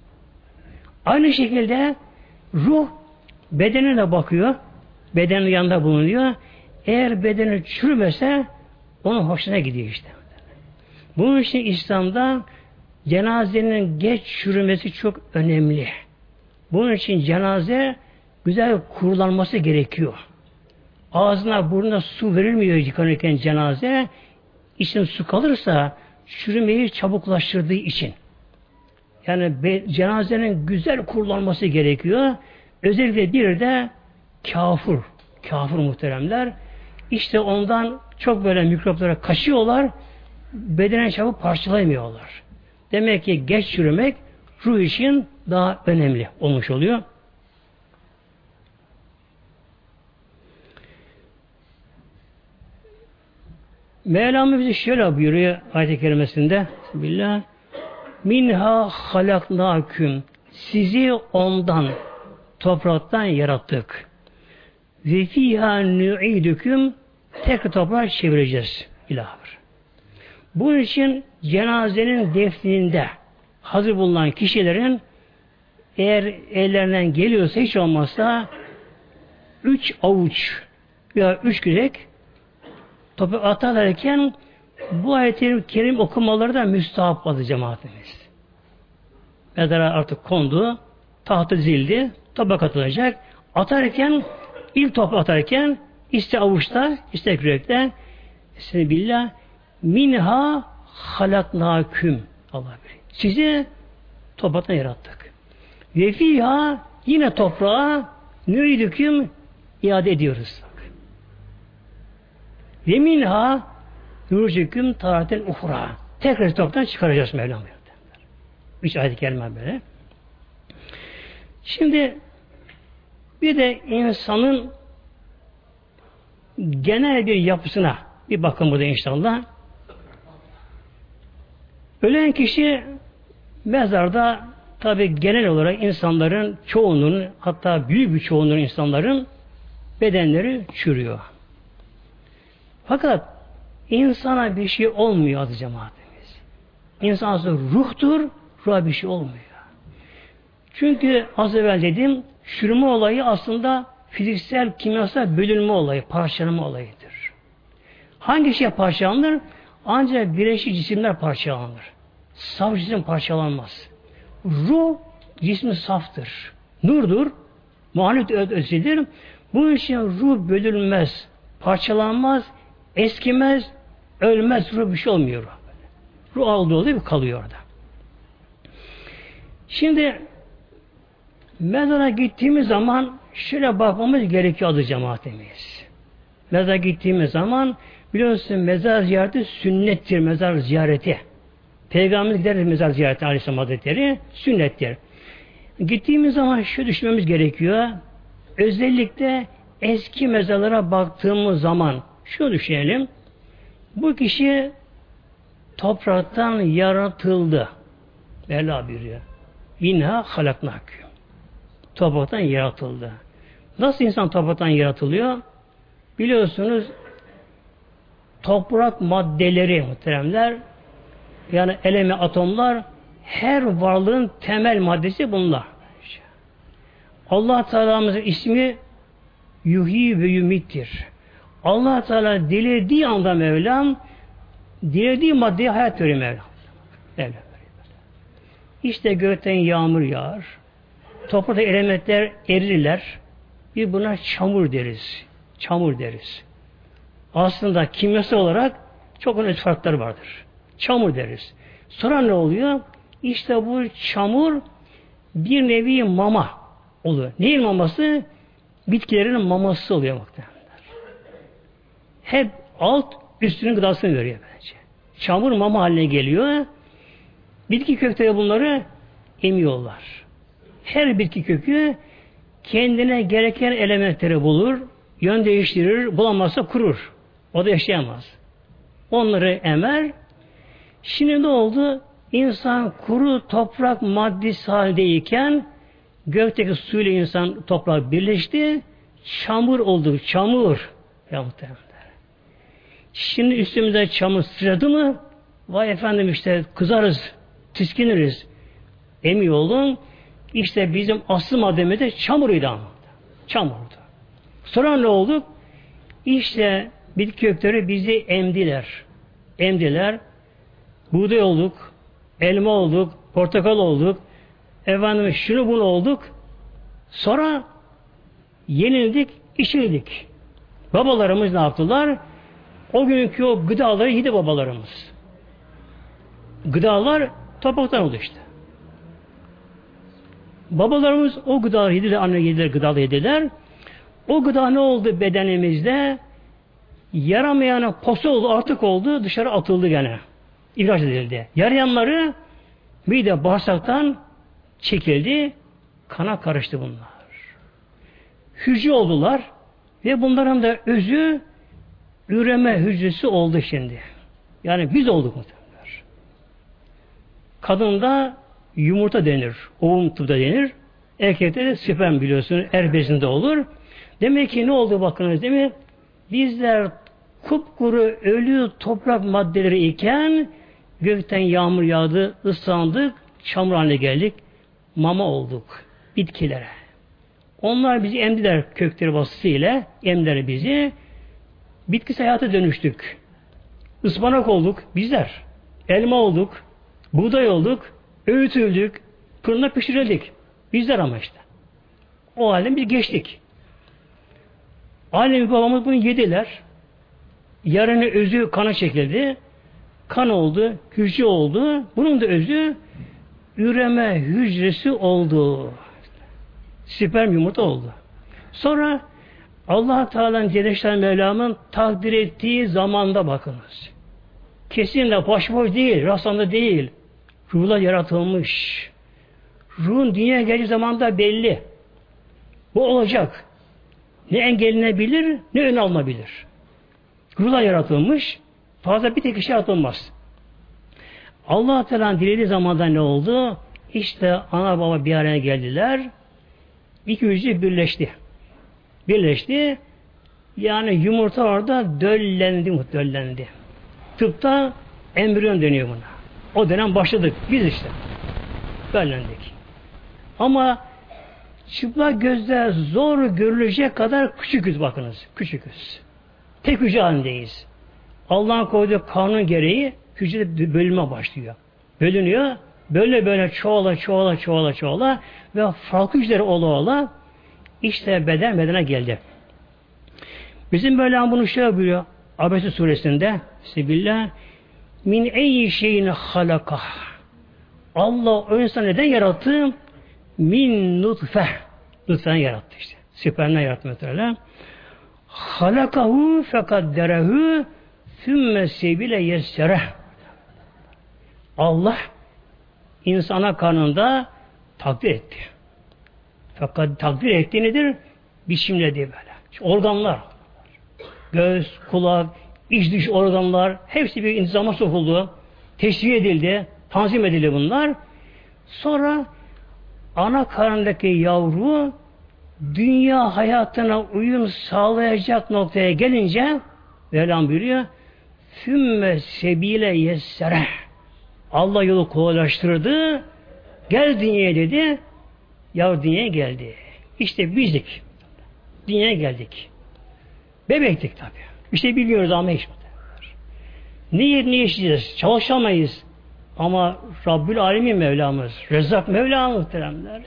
Aynı şekilde ruh bedenine bakıyor, bedenin yanında bulunuyor. Eğer bedeni çürümese onun hoşuna gidiyor işte. Bunun için İslam'da cenazenin geç çürümesi çok önemli. Bunun için cenaze güzel kurulanması gerekiyor. Ağzına burnuna su verilmiyor yıkanırken cenaze. İçin su kalırsa çürümeyi çabuklaştırdığı için. Yani cenazenin güzel kurulanması gerekiyor. Özellikle bir de kafur, kafur muhteremler işte ondan çok böyle mikroplara kaçıyorlar, bedenen çabuk parçalayamıyorlar. Demek ki geç çürümek ruh için daha önemli olmuş oluyor. Mevlam bize şöyle buyuruyor ayet-i kerimesinde Bismillah Minha halaknaküm sizi ondan topraktan yarattık. Ve fiha nu'idüküm tek toprağa çevireceğiz. İlahır. Bunun için cenazenin defninde hazır bulunan kişilerin eğer ellerinden geliyorsa hiç olmazsa üç avuç veya üç kürek toprak atarlarken bu ayet-i kerim okumaları da müstahap oldu cemaatimiz. Mezara artık kondu, tahtı zildi, toprak atılacak. Atarken, ilk top atarken iste avuçta, iste kürekte seni billah minha halaknaküm Allah bilir. Sizi topraktan yarattık. Ve fiha yine toprağa nüridüküm iade ediyoruz. Ve minha nurcüküm taraten uhra. Tekrar topraktan çıkaracağız Mevlam. Üç ayet gelmem böyle. Şimdi bir de insanın genel bir yapısına bir bakın burada inşallah. Ölen kişi mezarda tabi genel olarak insanların çoğunun hatta büyük bir çoğunluğun insanların bedenleri çürüyor. Fakat insana bir şey olmuyor adı cemaatimiz. İnsan aslında ruhtur, ruha bir şey olmuyor. Çünkü az evvel dedim, çürüme olayı aslında fiziksel, kimyasal bölünme olayı, parçalanma olayıdır. Hangi şey parçalanır? Ancak bireysel cisimler parçalanır. Saf cisim parçalanmaz. Ruh cismi saftır. Nurdur. Muhalif ötesidir. Bu için ruh bölünmez, parçalanmaz, eskimez, ölmez, ruh bir şey olmuyor. Ruh olduğu gibi kalıyor orada. Şimdi mezara gittiğimiz zaman şöyle bakmamız gerekiyor adı cemaatimiz. Mezara gittiğimiz zaman biliyorsun mezar ziyareti sünnettir mezar ziyareti. Peygamberimiz gider mezar ziyareti Aleyhisselam Hazretleri sünnettir. Gittiğimiz zaman şu düşünmemiz gerekiyor. Özellikle eski mezarlara baktığımız zaman şu düşünelim. Bu kişi topraktan yaratıldı. Mevla buyuruyor. Minha halaknakü. Topraktan yaratıldı. Nasıl insan topraktan yaratılıyor? Biliyorsunuz toprak maddeleri muhteremler yani eleme atomlar her varlığın temel maddesi bunlar. Allah Teala'mızın ismi yuhi ve yumittir. Allah Teala dilediği anda Mevlam dilediği maddeye hayat veriyor Mevlam. Mevlam. İşte gökten yağmur yağar. Toprakta elementler erirler. Bir buna çamur deriz. Çamur deriz. Aslında kimyasal olarak çok önemli farklar vardır. Çamur deriz. Sonra ne oluyor? İşte bu çamur bir nevi mama oluyor. Neyin maması? Bitkilerin maması oluyor muhtemelen. Hep alt üstünün gıdasını veriyor bence. Çamur mama haline geliyor. Bitki kökleri bunları emiyorlar. Her bitki kökü kendine gereken elementleri bulur, yön değiştirir, bulamazsa kurur. O da yaşayamaz. Onları emer. Şimdi ne oldu? İnsan kuru toprak maddesi haldeyken gökteki suyla insan toprak birleşti. Çamur oldu. Çamur. Ya muhtemelen. Şimdi üstümüze çamur sıçradı mı vay efendim işte kızarız, tiskiniriz. Emin olun işte bizim asıl maddemiz de çamuruydu ama. Çamurdu. Sonra ne oldu? İşte bitki kökleri bizi emdiler. Emdiler. Buğday olduk, elma olduk, portakal olduk, efendim şunu bunu olduk. Sonra yenildik, içildik. Babalarımız ne yaptılar? O günkü o gıdaları yedi babalarımız. Gıdalar topraktan oldu işte. Babalarımız o gıdaları yediler, anne yediler, gıdaları yediler. O gıda ne oldu bedenimizde? Yaramayan posta oldu, artık oldu, dışarı atıldı gene. İhraç edildi. Yarayanları bir de bağırsaktan çekildi, kana karıştı bunlar. Hücre oldular ve bunların da özü üreme hücresi oldu şimdi. Yani biz olduk muhtemelen. Kadında yumurta denir. Ovum tıpta denir. Erkekte de sperm biliyorsun. Er bezinde olur. Demek ki ne oldu bakınız değil mi? Bizler kupkuru ölü toprak maddeleri iken gökten yağmur yağdı, ıslandık, çamur haline geldik, mama olduk bitkilere. Onlar bizi emdiler kökleri vasıtasıyla, emdiler bizi. Bitkisel hayata dönüştük. Ispanak olduk bizler. Elma olduk. Buğday olduk. Öğütüldük. Fırına pişirildik. Bizler ama işte. O halde biz geçtik. Annem babamız bunu yediler. Yarını özü kana çekildi. Kan oldu, hücre oldu. Bunun da özü üreme hücresi oldu. Sperm yumurta oldu. Sonra Allah Teala'nın Celle Mevlam'ın takdir ettiği zamanda bakınız. Kesinlikle başboş değil, rastlanda değil. Ruhla yaratılmış. Ruhun dünya geldiği zamanda belli. Bu olacak. Ne engellenebilir, ne ön alınabilir. Ruhla yaratılmış, fazla bir tek kişi yaratılmaz. Allah Teala'nın dilediği zamanda ne oldu? İşte ana baba bir araya geldiler. İki hücre birleşti. Birleşti. Yani yumurta orada döllendi, döllendi. Tıpta embriyon deniyor buna. O dönem başladık. Biz işte. Döllendik. Ama çıplak gözle zor görülecek kadar küçüküz bakınız. Küçüküz. Tek hücre halindeyiz. Allah'ın koyduğu kanun gereği hücre bölünme başlıyor. Bölünüyor. Böyle böyle çoğala çoğala çoğala çoğala ve farklı hücreleri ola ola işte beden bedene geldi. Bizim böyle bunu şey yapıyor. Abese suresinde Sibillah min eyyi şeyin halaka Allah o insanı neden yarattı? Min nutfe nutfeden yarattı işte. Süperden yarattı mesela. Halakahu fekadderehu sümme sebile yessere Allah insana karnında takdir etti. Fakat takdir etti nedir? Biçimledi böyle. Şu organlar, göz, kulak, iç dış organlar hepsi bir intizama sokuldu. Teşvik edildi, tanzim edildi bunlar. Sonra ana karnındaki yavru dünya hayatına uyum sağlayacak noktaya gelince Mevlam buyuruyor Sümme sebile yessere Allah yolu kolaylaştırdı gel dünyaya dedi yavru dünyaya geldi. İşte bizdik. Dünyaya geldik. Bebektik tabi. Bir şey bilmiyoruz ama hiç. Ne yer ne yaşayacağız? Çalışamayız. Ama Rabbül Alemin Mevlamız, Rezzak Mevla muhteremler.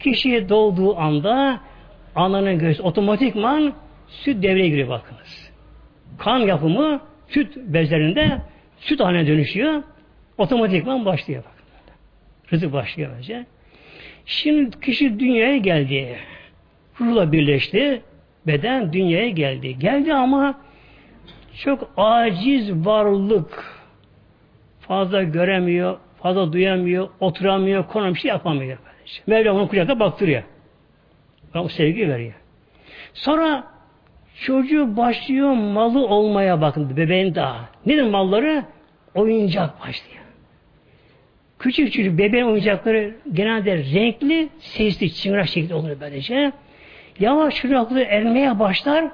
Kişiye doğduğu anda ananın göğsü otomatikman süt devreye giriyor bakınız. Kan yapımı süt bezlerinde süt haline dönüşüyor. Otomatikman başlıyor bakın. Rızık başlıyor önce. Şimdi kişi dünyaya geldi. Ruhla birleşti. Beden dünyaya geldi. Geldi ama çok aciz varlık. Fazla göremiyor, fazla duyamıyor, oturamıyor, konum bir şey yapamıyor. Mevlam onu kucakta baktırıyor. O sevgi veriyor. Sonra çocuğu başlıyor malı olmaya bakın bebeğin daha. Nedir malları? Oyuncak başlıyor. Küçük küçük bebeğin oyuncakları genelde renkli, sesli, çıngırak şekilde olur böylece. Yavaş çocukları ermeye başlar.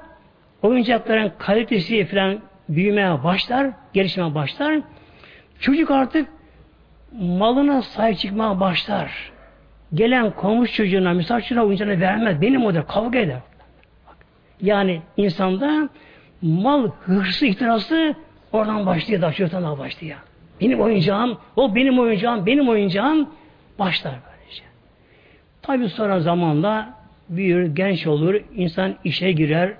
Oyuncakların kalitesi falan büyümeye başlar, gelişmeye başlar. Çocuk artık malına sahip çıkmaya başlar. Gelen komşu çocuğuna, misafir çocuğuna oyuncağını vermez. Benim o da kavga eder. Yani insanda mal hırsı, ihtirası oradan başlıyor da başlıyor. Benim oyuncağım, o benim oyuncağım, benim oyuncağım başlar böylece. Tabi sonra zamanla büyür, genç olur, insan işe girer,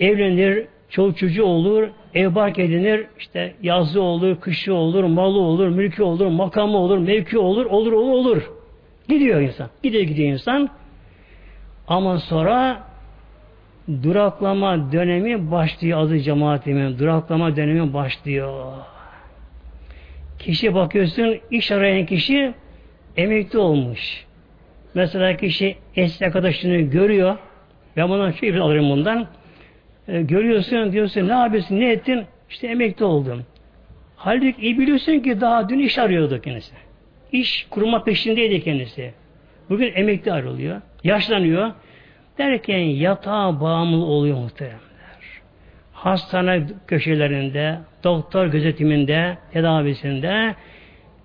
evlenir, çoluk çocuğu olur, ev bark edinir, işte yazlı olur, kışı olur, malı olur, mülkü olur, makamı olur, mevki olur, olur, olur, olur. Gidiyor insan. Gidiyor gidiyor insan. Ama sonra duraklama dönemi başlıyor adı cemaatimin. Duraklama dönemi başlıyor. Kişi bakıyorsun iş arayan kişi emekli olmuş. Mesela kişi eski arkadaşını görüyor. Ben bundan çok alırım bundan. E, görüyorsun diyorsun ne yapıyorsun ne ettin? İşte emekli oldum. Halbuki iyi biliyorsun ki daha dün iş arıyordu kendisi. İş kurma peşindeydi kendisi. Bugün emekli ayrılıyor. Yaşlanıyor. Derken yatağa bağımlı oluyor muhteremler. Hastane köşelerinde, doktor gözetiminde, tedavisinde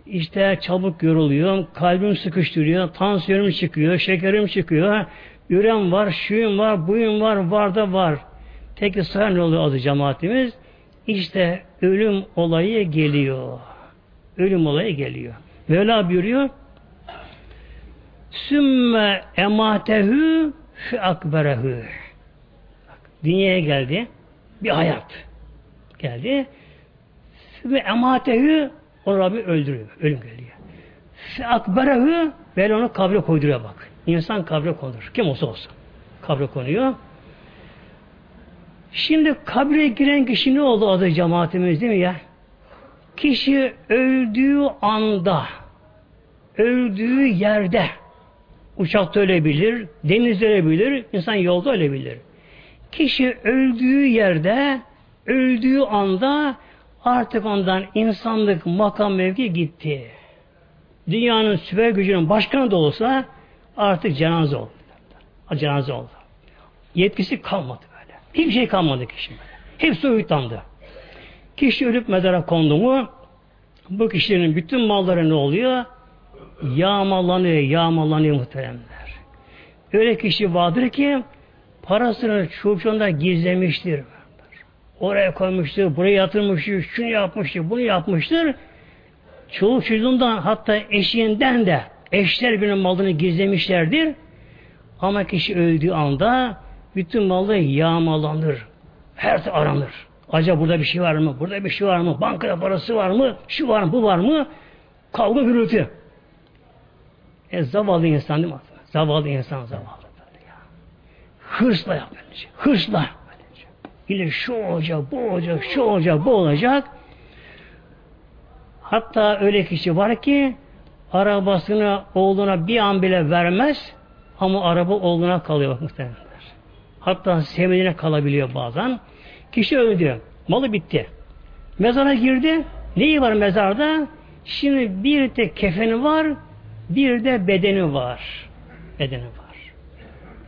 işte çabuk yoruluyor, kalbim sıkıştırıyor, tansiyonum çıkıyor, şekerim çıkıyor, ürem var, şuyum var, buyum var, var da var. Peki sonra ne oluyor adı cemaatimiz? İşte ölüm olayı geliyor. Ölüm olayı geliyor. Mevla buyuruyor. Sümme ematehu fi akberehu. Dünyaya geldi. Bir hayat. Geldi. Ve ematehu o Rabbi öldürüyor. Ölüm geliyor. Fi akberehu böyle onu kabre koyduruyor bak. İnsan kabre konur. Kim olsa olsun. Kabre konuyor. Şimdi kabre giren kişi ne oldu adı cemaatimiz değil mi ya? Kişi öldüğü anda, öldüğü yerde, uçakta ölebilir, denizde ölebilir, insan yolda ölebilir. Kişi öldüğü yerde, öldüğü anda artık ondan insanlık makam mevki gitti. Dünyanın süper gücünün başkanı da olsa artık cenaze oldu. Cenaze oldu. Yetkisi kalmadı böyle. Hiçbir şey kalmadı kişi böyle. Hepsi uyutlandı. Kişi ölüp mezara kondu mu bu kişinin bütün malları ne oluyor? Yağmalanıyor, yağmalanıyor muhteremler. Öyle kişi vardır ki parasını çubuğunda gizlemiştir. Oraya koymuştur, buraya yatırmıştır, şunu yapmıştır, bunu yapmıştır. Çoğu çocuğundan hatta eşiğinden de eşler birinin malını gizlemişlerdir. Ama kişi öldüğü anda bütün malı yağmalanır. Her şey aranır. Acaba burada bir şey var mı? Burada bir şey var mı? Bankada parası var mı? Şu var mı? Bu var mı? Kavga gürültü. E zavallı insan değil mi? Zavallı insan zavallı. Hırsla yap böylece. Hırsla. Yine şu olacak, bu olacak, şu olacak, bu olacak. Hatta öyle kişi var ki arabasını oğluna bir an bile vermez ama araba oğluna kalıyor muhtemelen. Hatta sevdiğine kalabiliyor bazen. Kişi öldü. Malı bitti. Mezara girdi. Neyi var mezarda? Şimdi bir de kefeni var, bir de bedeni var. Bedeni var.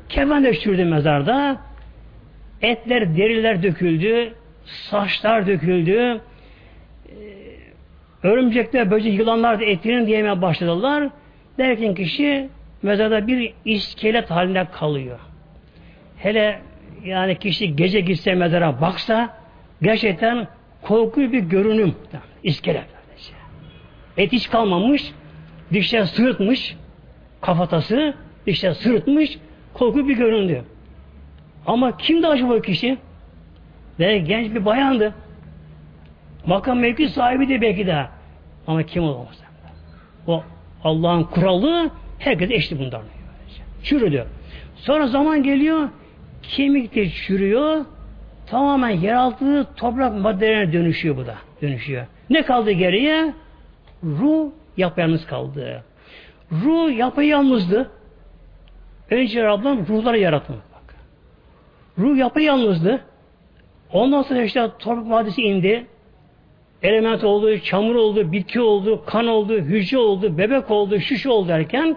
Sürdü mezarda. Etler, deriler döküldü. Saçlar döküldü. Örümcekler, böcek, yılanlar da etini diyemeye başladılar. Derken kişi mezarda bir iskelet halinde kalıyor. Hele yani kişi gece gitse mezara baksa gerçekten korku bir görünüm. İskelet. Et hiç kalmamış. Dişler sırıtmış. Kafatası dişler sırıtmış. Korku bir göründü. Ama kimdi acaba kişi? Ve genç bir bayandı. Makam mevki sahibi de belki de. Ama kim olamaz? O Allah'ın kuralı herkes eşli bundan. Çürüdü. Sonra zaman geliyor kemik de çürüyor tamamen yeraltı toprak maddelerine dönüşüyor bu da. Dönüşüyor. Ne kaldı geriye? Ruh yapayalnız kaldı. Ruh yapayalnızdı. Önce Rabbim ruhları yaratmış. Bak. Ruh yapayalnızdı. Ondan sonra işte toprak maddesi indi. Element oldu, çamur oldu, bitki oldu, kan oldu, hücre oldu, bebek oldu, şiş oldu derken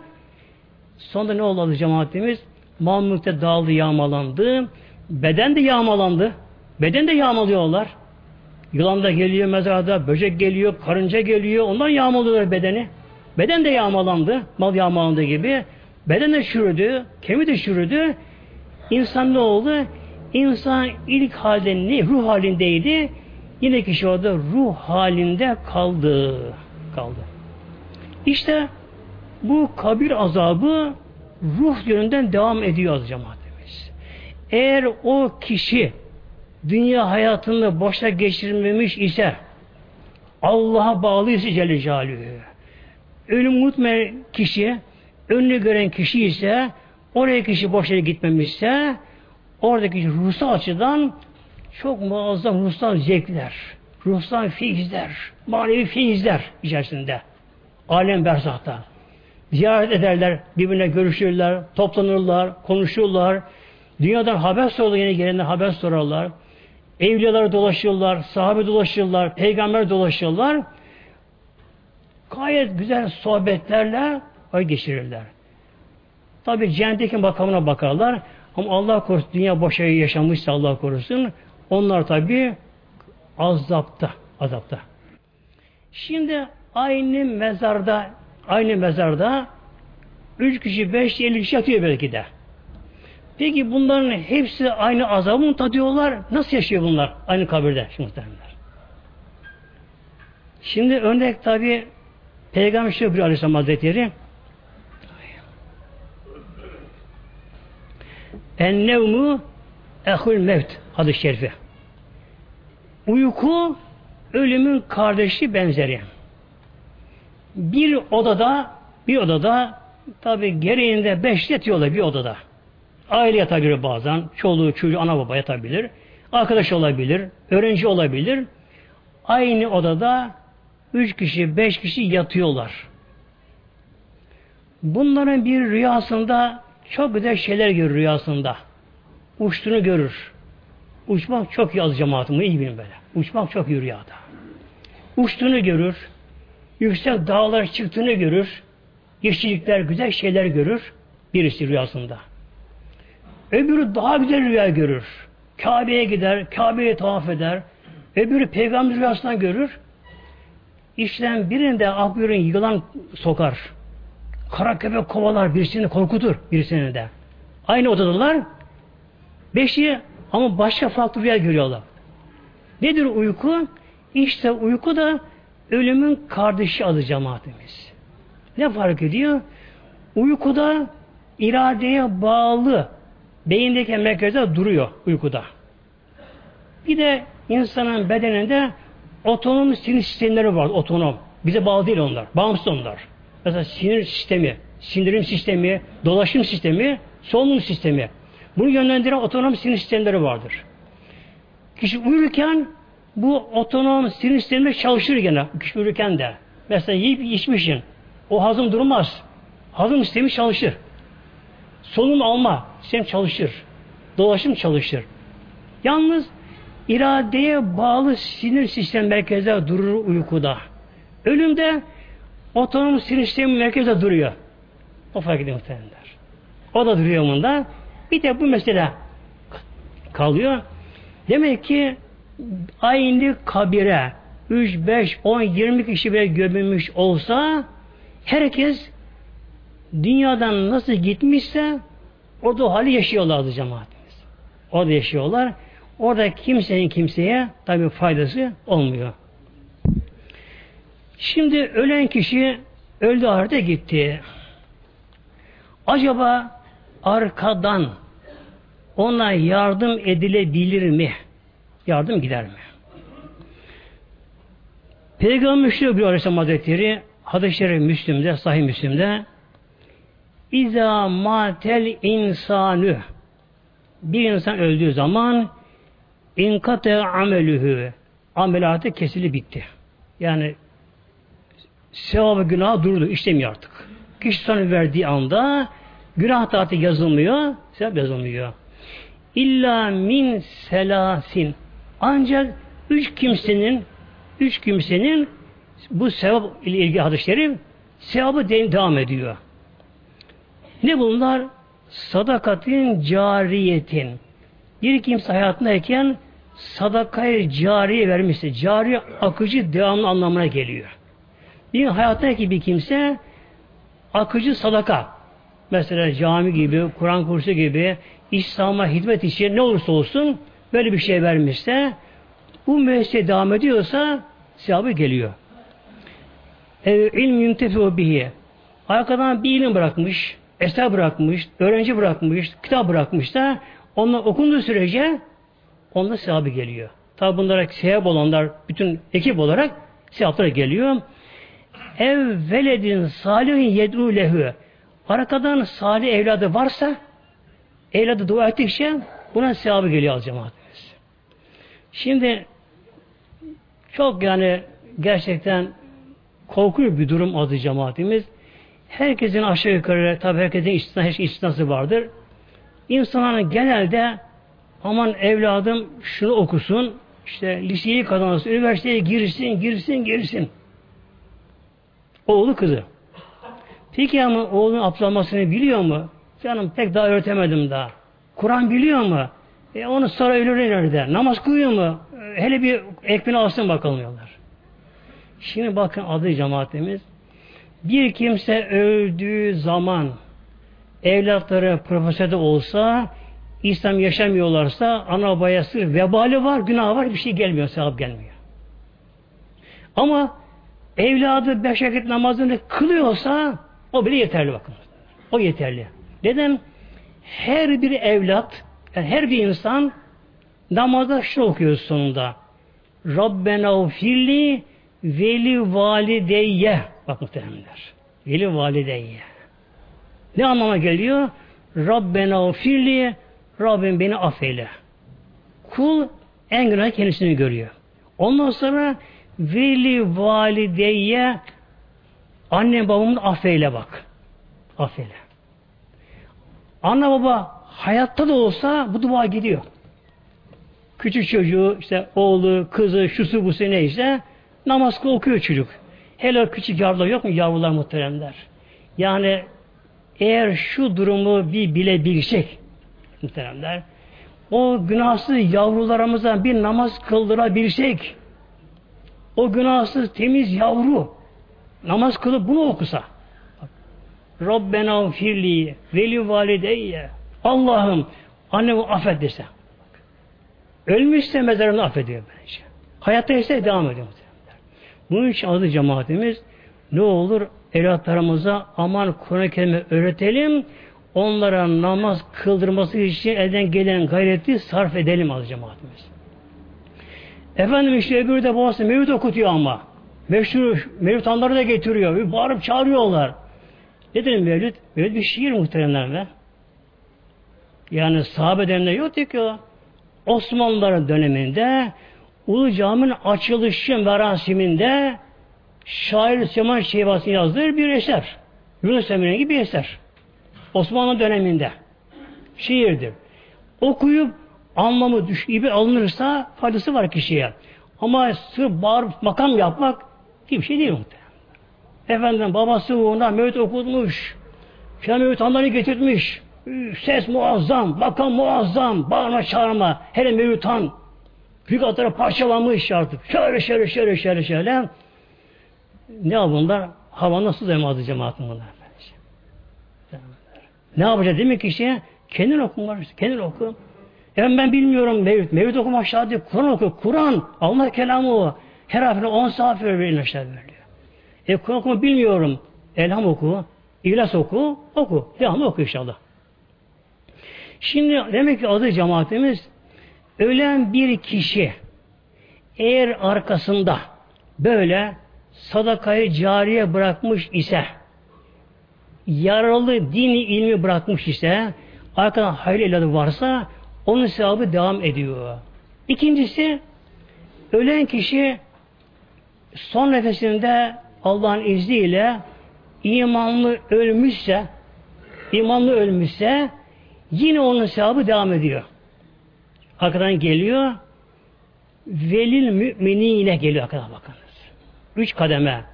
sonunda ne oldu cemaatimiz? Mal mülkte dağıldı, yağmalandı. Beden de yağmalandı. Beden de yağmalıyorlar. Yılan da geliyor mezarda, böcek geliyor, karınca geliyor. Onlar yağmalıyorlar bedeni. Beden de yağmalandı. Mal yağmalandığı gibi. Beden de çürüdü. Kemik de çürüdü. İnsan ne oldu? İnsan ilk halde ne? Ruh halindeydi. Yine kişi orada ruh halinde kaldı. Kaldı. İşte bu kabir azabı ruh yönünden devam ediyor az cemaatimiz. Eğer o kişi dünya hayatını boşa geçirmemiş ise Allah'a bağlı ise Celle Celaluhu ölüm unutmayan kişi önünü gören kişi ise oraya kişi boşa gitmemişse oradaki ruhsal açıdan çok muazzam ruhsal zevkler, ruhsal feyizler, manevi feyizler içerisinde. Alem berzahta. Ziyaret ederler, birbirine görüşürler, toplanırlar, konuşurlar. Dünyadan haber sorarlar, yine gelenler haber sorarlar. Evliyalar dolaşırlar, sahabe dolaşırlar, peygamber dolaşırlar. Gayet güzel sohbetlerle ay geçirirler. Tabi cehennetteki makamına bakarlar. Ama Allah korusun dünya boşa yaşamışsa Allah korusun onlar tabi azapta, azapta. Şimdi aynı mezarda, aynı mezarda üç kişi, beş, elli kişi yatıyor belki de. Peki bunların hepsi aynı azabı mı tadıyorlar? Nasıl yaşıyor bunlar aynı kabirde? Şimdi muhtemelenler. Şimdi örnek tabi Peygamber Şefi Aleyhisselam Hazretleri Ennevmu ehul mevt hadis-i şerifi. Uyku ölümün kardeşi benzeri. Bir odada bir odada tabi gereğinde beş yatıyorlar bir odada. Aile yatabilir bazen. Çoluğu, çocuğu, ana baba yatabilir. Arkadaş olabilir. Öğrenci olabilir. Aynı odada üç kişi, beş kişi yatıyorlar. Bunların bir rüyasında çok güzel şeyler görür rüyasında. Uçtuğunu görür. Uçmak çok iyi az cemaatimi iyi bilin böyle. Uçmak çok iyi rüyada. Uçtuğunu görür. Yüksek dağlar çıktığını görür. Yeşillikler, güzel şeyler görür. Birisi rüyasında. Öbürü daha güzel rüya görür. Kabe'ye gider, Kabe'ye tavaf eder. Öbürü peygamber rüyasından görür. İşten birinde akbürün yılan sokar. Kara köpek kovalar birisini korkutur birisini de. Aynı odadalar. Beşi ama başka farklı rüya görüyorlar. Nedir uyku? İşte uyku da ölümün kardeşi adı cemaatimiz. Ne fark ediyor? Uykuda iradeye bağlı beyindeki merkezde duruyor uykuda. Bir de insanın bedeninde otonom sinir sistemleri var. Otonom. Bize bağlı değil onlar. Bağımsız onlar. Mesela sinir sistemi, sindirim sistemi, dolaşım sistemi, solunum sistemi. Bunu yönlendiren otonom sinir sistemleri vardır. Kişi uyurken bu otonom sinir sistemi çalışır gene. Kişi uyurken de. Mesela yiyip içmişsin. O hazım durmaz. Hazım sistemi çalışır. Solunum alma sistem çalışır. Dolaşım çalışır. Yalnız iradeye bağlı sinir sistem merkezde durur uykuda. Ölümde otonom sinir sistemi merkezde duruyor. O fark ediyor muhtemelenler. O da duruyor bunda. Bir de bu mesele kalıyor. Demek ki aynı kabire 3, 5, 10, 20 kişi bile gömülmüş olsa herkes dünyadan nasıl gitmişse o hali yaşıyorlardı cemaatimiz. Orada yaşıyorlar. Orada kimsenin kimseye tabi faydası olmuyor. Şimdi ölen kişi öldü ahirete gitti. Acaba arkadan ona yardım edilebilir mi? Yardım gider mi? Peygamber Müşri bir Aleyhisselam Hazretleri hadis-i şerif Müslim'de, sahih Müslim'de İza matel insanü bir insan öldüğü zaman inkate amelühü amelatı kesili bitti. Yani sevabı günah durdu. işlemiyor artık. Kişi sonu verdiği anda günah tahtı yazılmıyor. Sevap yazılmıyor. İlla min selasin. Ancak üç kimsenin üç kimsenin bu sevap ile ilgili hadisleri sevabı devam ediyor. Ne bunlar? Sadakatin cariyetin. Bir kimse hayatındayken sadakayı cariye vermişse, cari akıcı devamlı anlamına geliyor. Bir hayattaki bir kimse akıcı sadaka, mesela cami gibi, Kur'an kursu gibi, İslam'a hizmet için ne olursa olsun böyle bir şey vermişse, bu müessese devam ediyorsa sevabı geliyor. Ev ilm yüntefi bihi. Arkadan bir ilim bırakmış, eser bırakmış, öğrenci bırakmış, kitap bırakmış da onlar okunduğu sürece onda sevabı geliyor. Tabi bunlara sevap olanlar bütün ekip olarak sevaplara geliyor. Ev veledin salihin yed'u lehu. Arkadan salih evladı varsa evladı dua ettikçe buna sevabı geliyor az cemaatimiz. Şimdi çok yani gerçekten korkunç bir durum adı cemaatimiz. Herkesin aşağı yukarı tabi herkesin istisna, her şey vardır. İnsanların genelde aman evladım şunu okusun, işte liseyi kazansın, üniversiteye girsin, girsin, girsin. Oğlu kızı. Peki ama oğlun abdülhamasını biliyor mu? Canım pek daha öğretemedim daha. Kur'an biliyor mu? E onu sonra ölür nerede? Namaz kılıyor mu? E, hele bir ekmeğini alsın bakalım diyorlar. Şimdi bakın adı cemaatimiz. Bir kimse öldüğü zaman evlatları profesörde olsa İslam yaşamıyorlarsa ana bayası vebali var, günah var, bir şey gelmiyor, sevap gelmiyor. Ama evladı beş vakit namazını kılıyorsa o bile yeterli bakın. O yeterli. Neden? Her bir evlat, yani her bir insan namazda şunu okuyor sonunda. Rabbena ufirli veli valideyye. Bak muhtemelenler. Veli valideyye. Ne anlama geliyor? Rabbena ufirli Rabbim beni affeyle. Kul en günah kendisini görüyor. Ondan sonra veli valideyye anne babamın affeyle bak. Affeyle. Anne baba hayatta da olsa bu dua gidiyor. Küçük çocuğu işte oğlu, kızı, şusu bu neyse namaz okuyor çocuk. Hele küçük yavrular yok mu yavrular muhteremler? Yani eğer şu durumu bir bilebilecek muhteremler o günahsız yavrularımıza bir namaz kıldırabilsek o günahsız temiz yavru namaz kılıp bunu okusa Rabbena firli veli valideyye Allah'ım annemi affet dese. Ölmüşse mezarını affediyor bence. Hayatta ise devam ediyor. Bunun için adı cemaatimiz ne olur evlatlarımıza aman Kur'an-ı Kerim'i öğretelim onlara namaz kıldırması için elden gelen gayreti sarf edelim adı cemaatimiz. Efendim işte öbürü de babası mevlüt okutuyor ama. Meşhur mevlüt da getiriyor. Bağırıp çağırıyorlar. Nedir mevlüt? Mevlüt bir şiir muhteremler Yani sahabe döneminde yok ki o. Osmanlıların döneminde Ulu Cami'nin açılışı merasiminde şair Seman Şeybasi'nin yazdığı bir eser. Yunus Emre'nin gibi bir eser. Osmanlı döneminde. Şiirdir. Okuyup anlamı düş gibi alınırsa faydası var kişiye. Ama sırf bağırıp makam yapmak bir şey değil muhtemelen. Efendim babası uğruna mevcut okutmuş. Filan mevcut anları getirmiş. Ses muazzam, bakan muazzam, bağırma çağırma, hele mevcutan. Büyük atları parçalamış artık. Şöyle şöyle şöyle şöyle şöyle. Ne bunlar? Hava nasıl demadı cemaatin bunlar? Ne yapacak değil mi kişiye? Kendin var işte. Kendin oku. Yani ben bilmiyorum. Mevcut okumak aşağı değil. Kur'an oku. Kur'an. Allah kelamı o. Her harfine on saat veriyor. aşağı veriyor. E Kur'an okuma bilmiyorum. Elham oku. İhlas oku. Oku. Devamlı oku inşallah. Şimdi demek ki adı cemaatimiz ölen bir kişi eğer arkasında böyle sadakayı cariye bırakmış ise yaralı dini ilmi bırakmış ise arkadan hayır evladı varsa onun sevabı devam ediyor. İkincisi ölen kişi son nefesinde Allah'ın izniyle imanlı ölmüşse imanlı ölmüşse yine onun sevabı devam ediyor. Arkadan geliyor velil müminine geliyor arkadan bakınız. Üç kademe.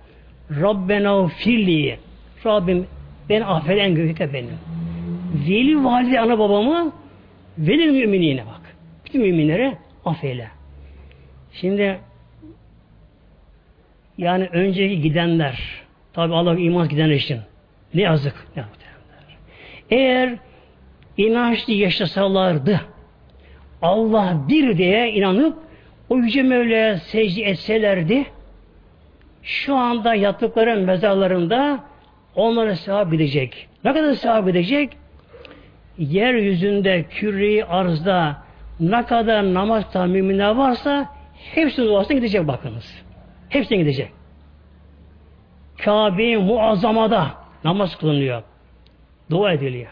Rabbena firli. Rabbim ben affeden gökte benim. Veli valide ana babamı velil müminine bak. Bütün müminlere affeyle. Şimdi yani önceki gidenler tabi Allah iman giden için ne yazık ne Eğer inançlı yaşasalardı Allah bir diye inanıp o Yüce Mevla'ya secde etselerdi şu anda yattıkları mezarlarında onlara sevap gidecek. Ne kadar sevap gidecek? Yeryüzünde, küri arzda ne kadar namazda müminler varsa hepsinin duasına gidecek bakınız. Hepsine gidecek. Kabe-i Muazzama'da namaz kılınıyor. Dua ediliyor.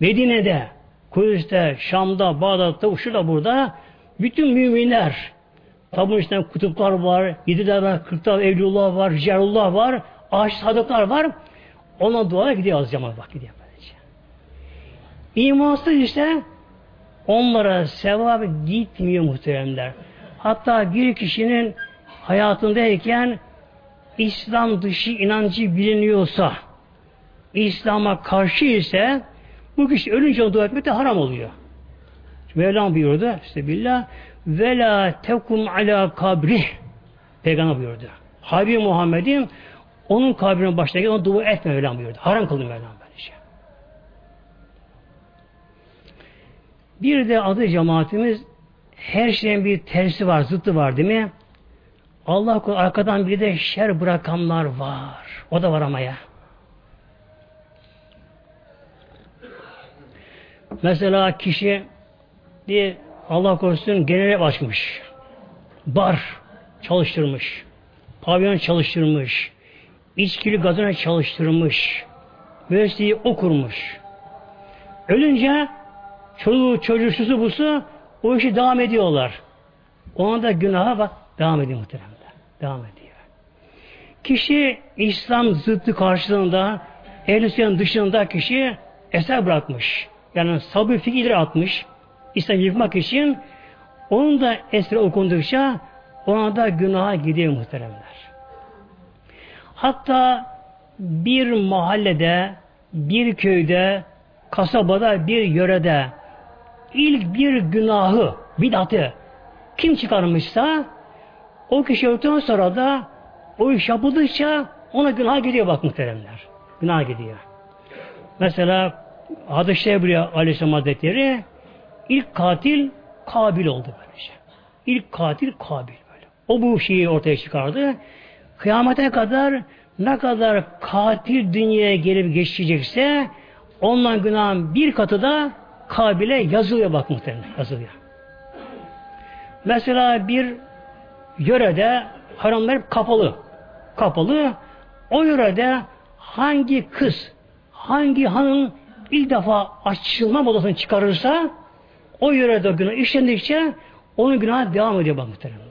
Medine'de, Kudüs'te, Şam'da, Bağdat'ta, şurada burada bütün müminler tabi içinde kutuplar var, yediler var, kırklar evlullah var, ricarullah var, ağaç sadıklar var. Ona dua gidiyor az bak gidiyor. İmansız işte onlara sevap gitmiyor muhteremler. Hatta bir kişinin hayatındayken İslam dışı inancı biliniyorsa, İslam'a karşı ise bu kişi ölünce dua etmek de haram oluyor. Mevlam buyurdu işte billah ve la tekum ala kabri Peygamber buyurdu. Habibi Muhammed'in onun kabrine başına ona dua etme Mevlam buyurdu. Haram kıldı Mevlam Bir de adı cemaatimiz her şeyin bir tersi var, zıttı var değil mi? Allah arkadan bir de şer bırakanlar var. O da var ama ya. Mesela kişi diye Allah korusun genel açmış. Bar çalıştırmış. Pavyon çalıştırmış. İçkili gazına çalıştırmış. Mühendisliği okurmuş. Ölünce çoluğu, çocuğu, busu o işi devam ediyorlar. O anda günaha bak devam ediyor muhtemelen. Devam ediyor. Kişi İslam zıttı karşılığında ehl dışında kişi eser bırakmış. Yani sabır fikirleri atmış. İslam yıkmak için onun da eseri okundukça ona da günaha gidiyor muhteremler. Hatta bir mahallede, bir köyde, kasabada, bir yörede ilk bir günahı, bidatı kim çıkarmışsa o kişi öldükten sonra da o iş yapıldıkça ona günah gidiyor bak muhteremler. Günah gidiyor. Mesela Hadis-i Şebriye Aleyhisselam Hazretleri ilk katil Kabil oldu böylece. İlk katil Kabil böyle. O bu şeyi ortaya çıkardı. Kıyamete kadar ne kadar katil dünyaya gelip geçecekse ondan günahın bir katı da Kabil'e yazılıyor bak muhtemelen yazılıyor. Mesela bir yörede haramlar hep kapalı. Kapalı. O yörede hangi kız, hangi hanım ilk defa açılma modasını çıkarırsa o yörede günah işlendikçe onun günahı devam ediyor bak muhteremler.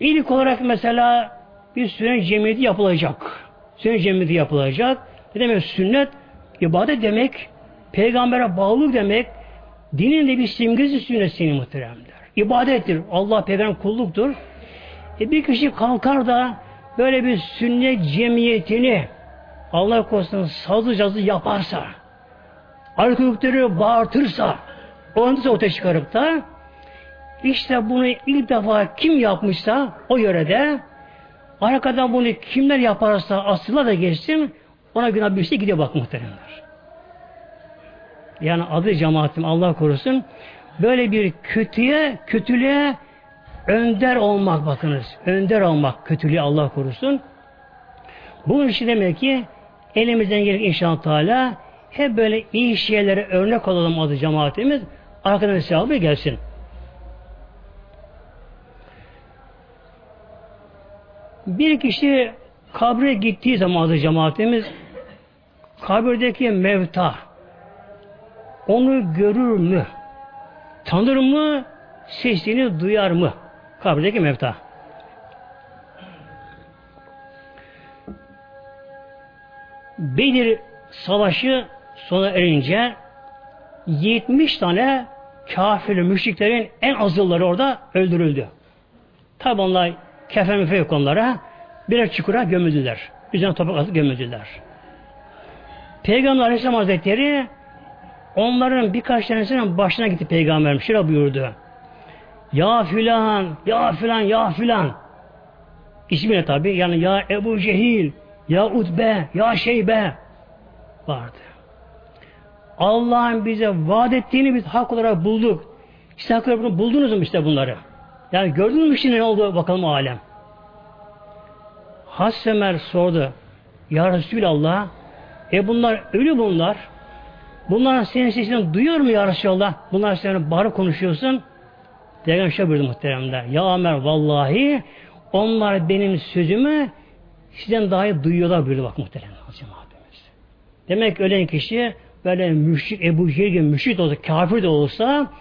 İlk olarak mesela bir sünnet cemiyeti yapılacak. Sünnet cemiyeti yapılacak. Ne demek sünnet? ibadet demek, peygambere bağlılık demek, dinin de bir simgesi sünnet seni muhteremler. İbadettir. Allah peygamber kulluktur. E bir kişi kalkar da böyle bir sünnet cemiyetini Allah korusun sazı cazı yaparsa, alkolükleri bağırtırsa, o anda ortaya çıkarıp da işte bunu ilk defa kim yapmışsa o yörede arkadan bunu kimler yaparsa asıla da geçsin ona günah bir şey gidiyor bak muhteremler. Yani adı cemaatim Allah korusun böyle bir kötüye kötülüğe önder olmak bakınız. Önder olmak kötülüğü Allah korusun. Bu işi demek ki elimizden gelir inşallah Teala hep böyle iyi şeylere örnek olalım adı cemaatimiz. Arkadan sevabı gelsin. Bir kişi kabre gittiği zaman adı cemaatimiz kabirdeki mevta onu görür mü? Tanır mı? Sesini duyar mı? Kabirdeki mevta. Bedir savaşı sona erince 70 tane kafir müşriklerin en azılları orada öldürüldü. Tabi onlar kefen yok onlara. Birer çukura gömüldüler. Üzerine toprak atıp gömüldüler. Peygamber Aleyhisselam Hazretleri onların birkaç tanesinin başına gitti Peygamberim. Şöyle buyurdu. Ya filan, ya filan, ya filan. İsmine tabi. Yani ya Ebu Cehil, ya Utbe, ya Şeybe vardı. Allah'ın bize vaat ettiğini biz hak olarak bulduk. İşte hak olarak buldunuz mu işte bunları? Yani gördünüz mü şimdi ne oldu bakalım alem? Hassemer sordu. Ya Resulallah e bunlar ölü bunlar. Bunlar senin sesini duyuyor mu ya Resulallah? Bunlar senin bağırıp konuşuyorsun. Peygamber şöyle buyurdu muhteremler. Ya Ömer vallahi onlar benim sözümü sizden daha iyi duyuyorlar böyle bak muhterem cemaatimiz. Demek ölen kişi böyle müşrik, Ebu Cehil gibi müşrik de olsa, kafir de olsa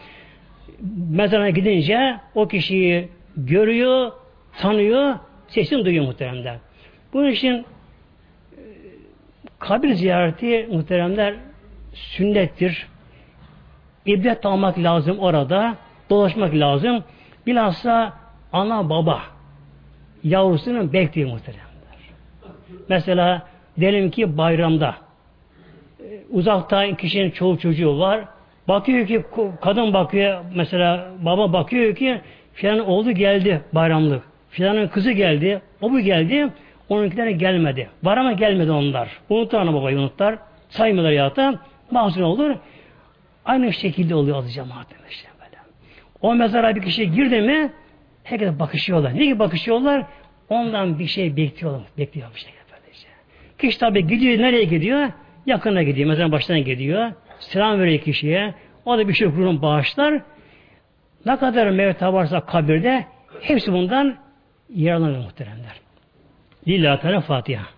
mezarına gidince o kişiyi görüyor, tanıyor, sesini duyuyor muhteremler. Bunun için e, kabir ziyareti muhteremler sünnettir. İbret almak lazım orada, dolaşmak lazım. Bilhassa ana baba yavrusunu bekliyor muhterem. Mesela diyelim ki bayramda e, uzakta kişinin çoğu çocuğu var. Bakıyor ki kadın bakıyor mesela baba bakıyor ki filan oldu geldi bayramlık. Filanın kızı geldi, o bu geldi. Onunkiler gelmedi. Var ama gelmedi onlar. Unutlar ana babayı unutlar. Saymıyorlar ya da mahzun olur. aynı şekilde oluyor adı cemaatim işte böyle. O mezara bir kişi girdi mi herkese bakışıyorlar. Ne gibi bakışıyorlar? Ondan bir şey bekliyorlar. Bekliyor bir şey. Böylece. Kişi tabi gidiyor. Nereye gidiyor? Yakına gidiyor. Mezarın başına gidiyor. Selam veriyor kişiye. O da bir şey kurun bağışlar. Ne kadar mevta varsa kabirde hepsi bundan yararlanır muhteremler. Lillahi Teala Fatiha.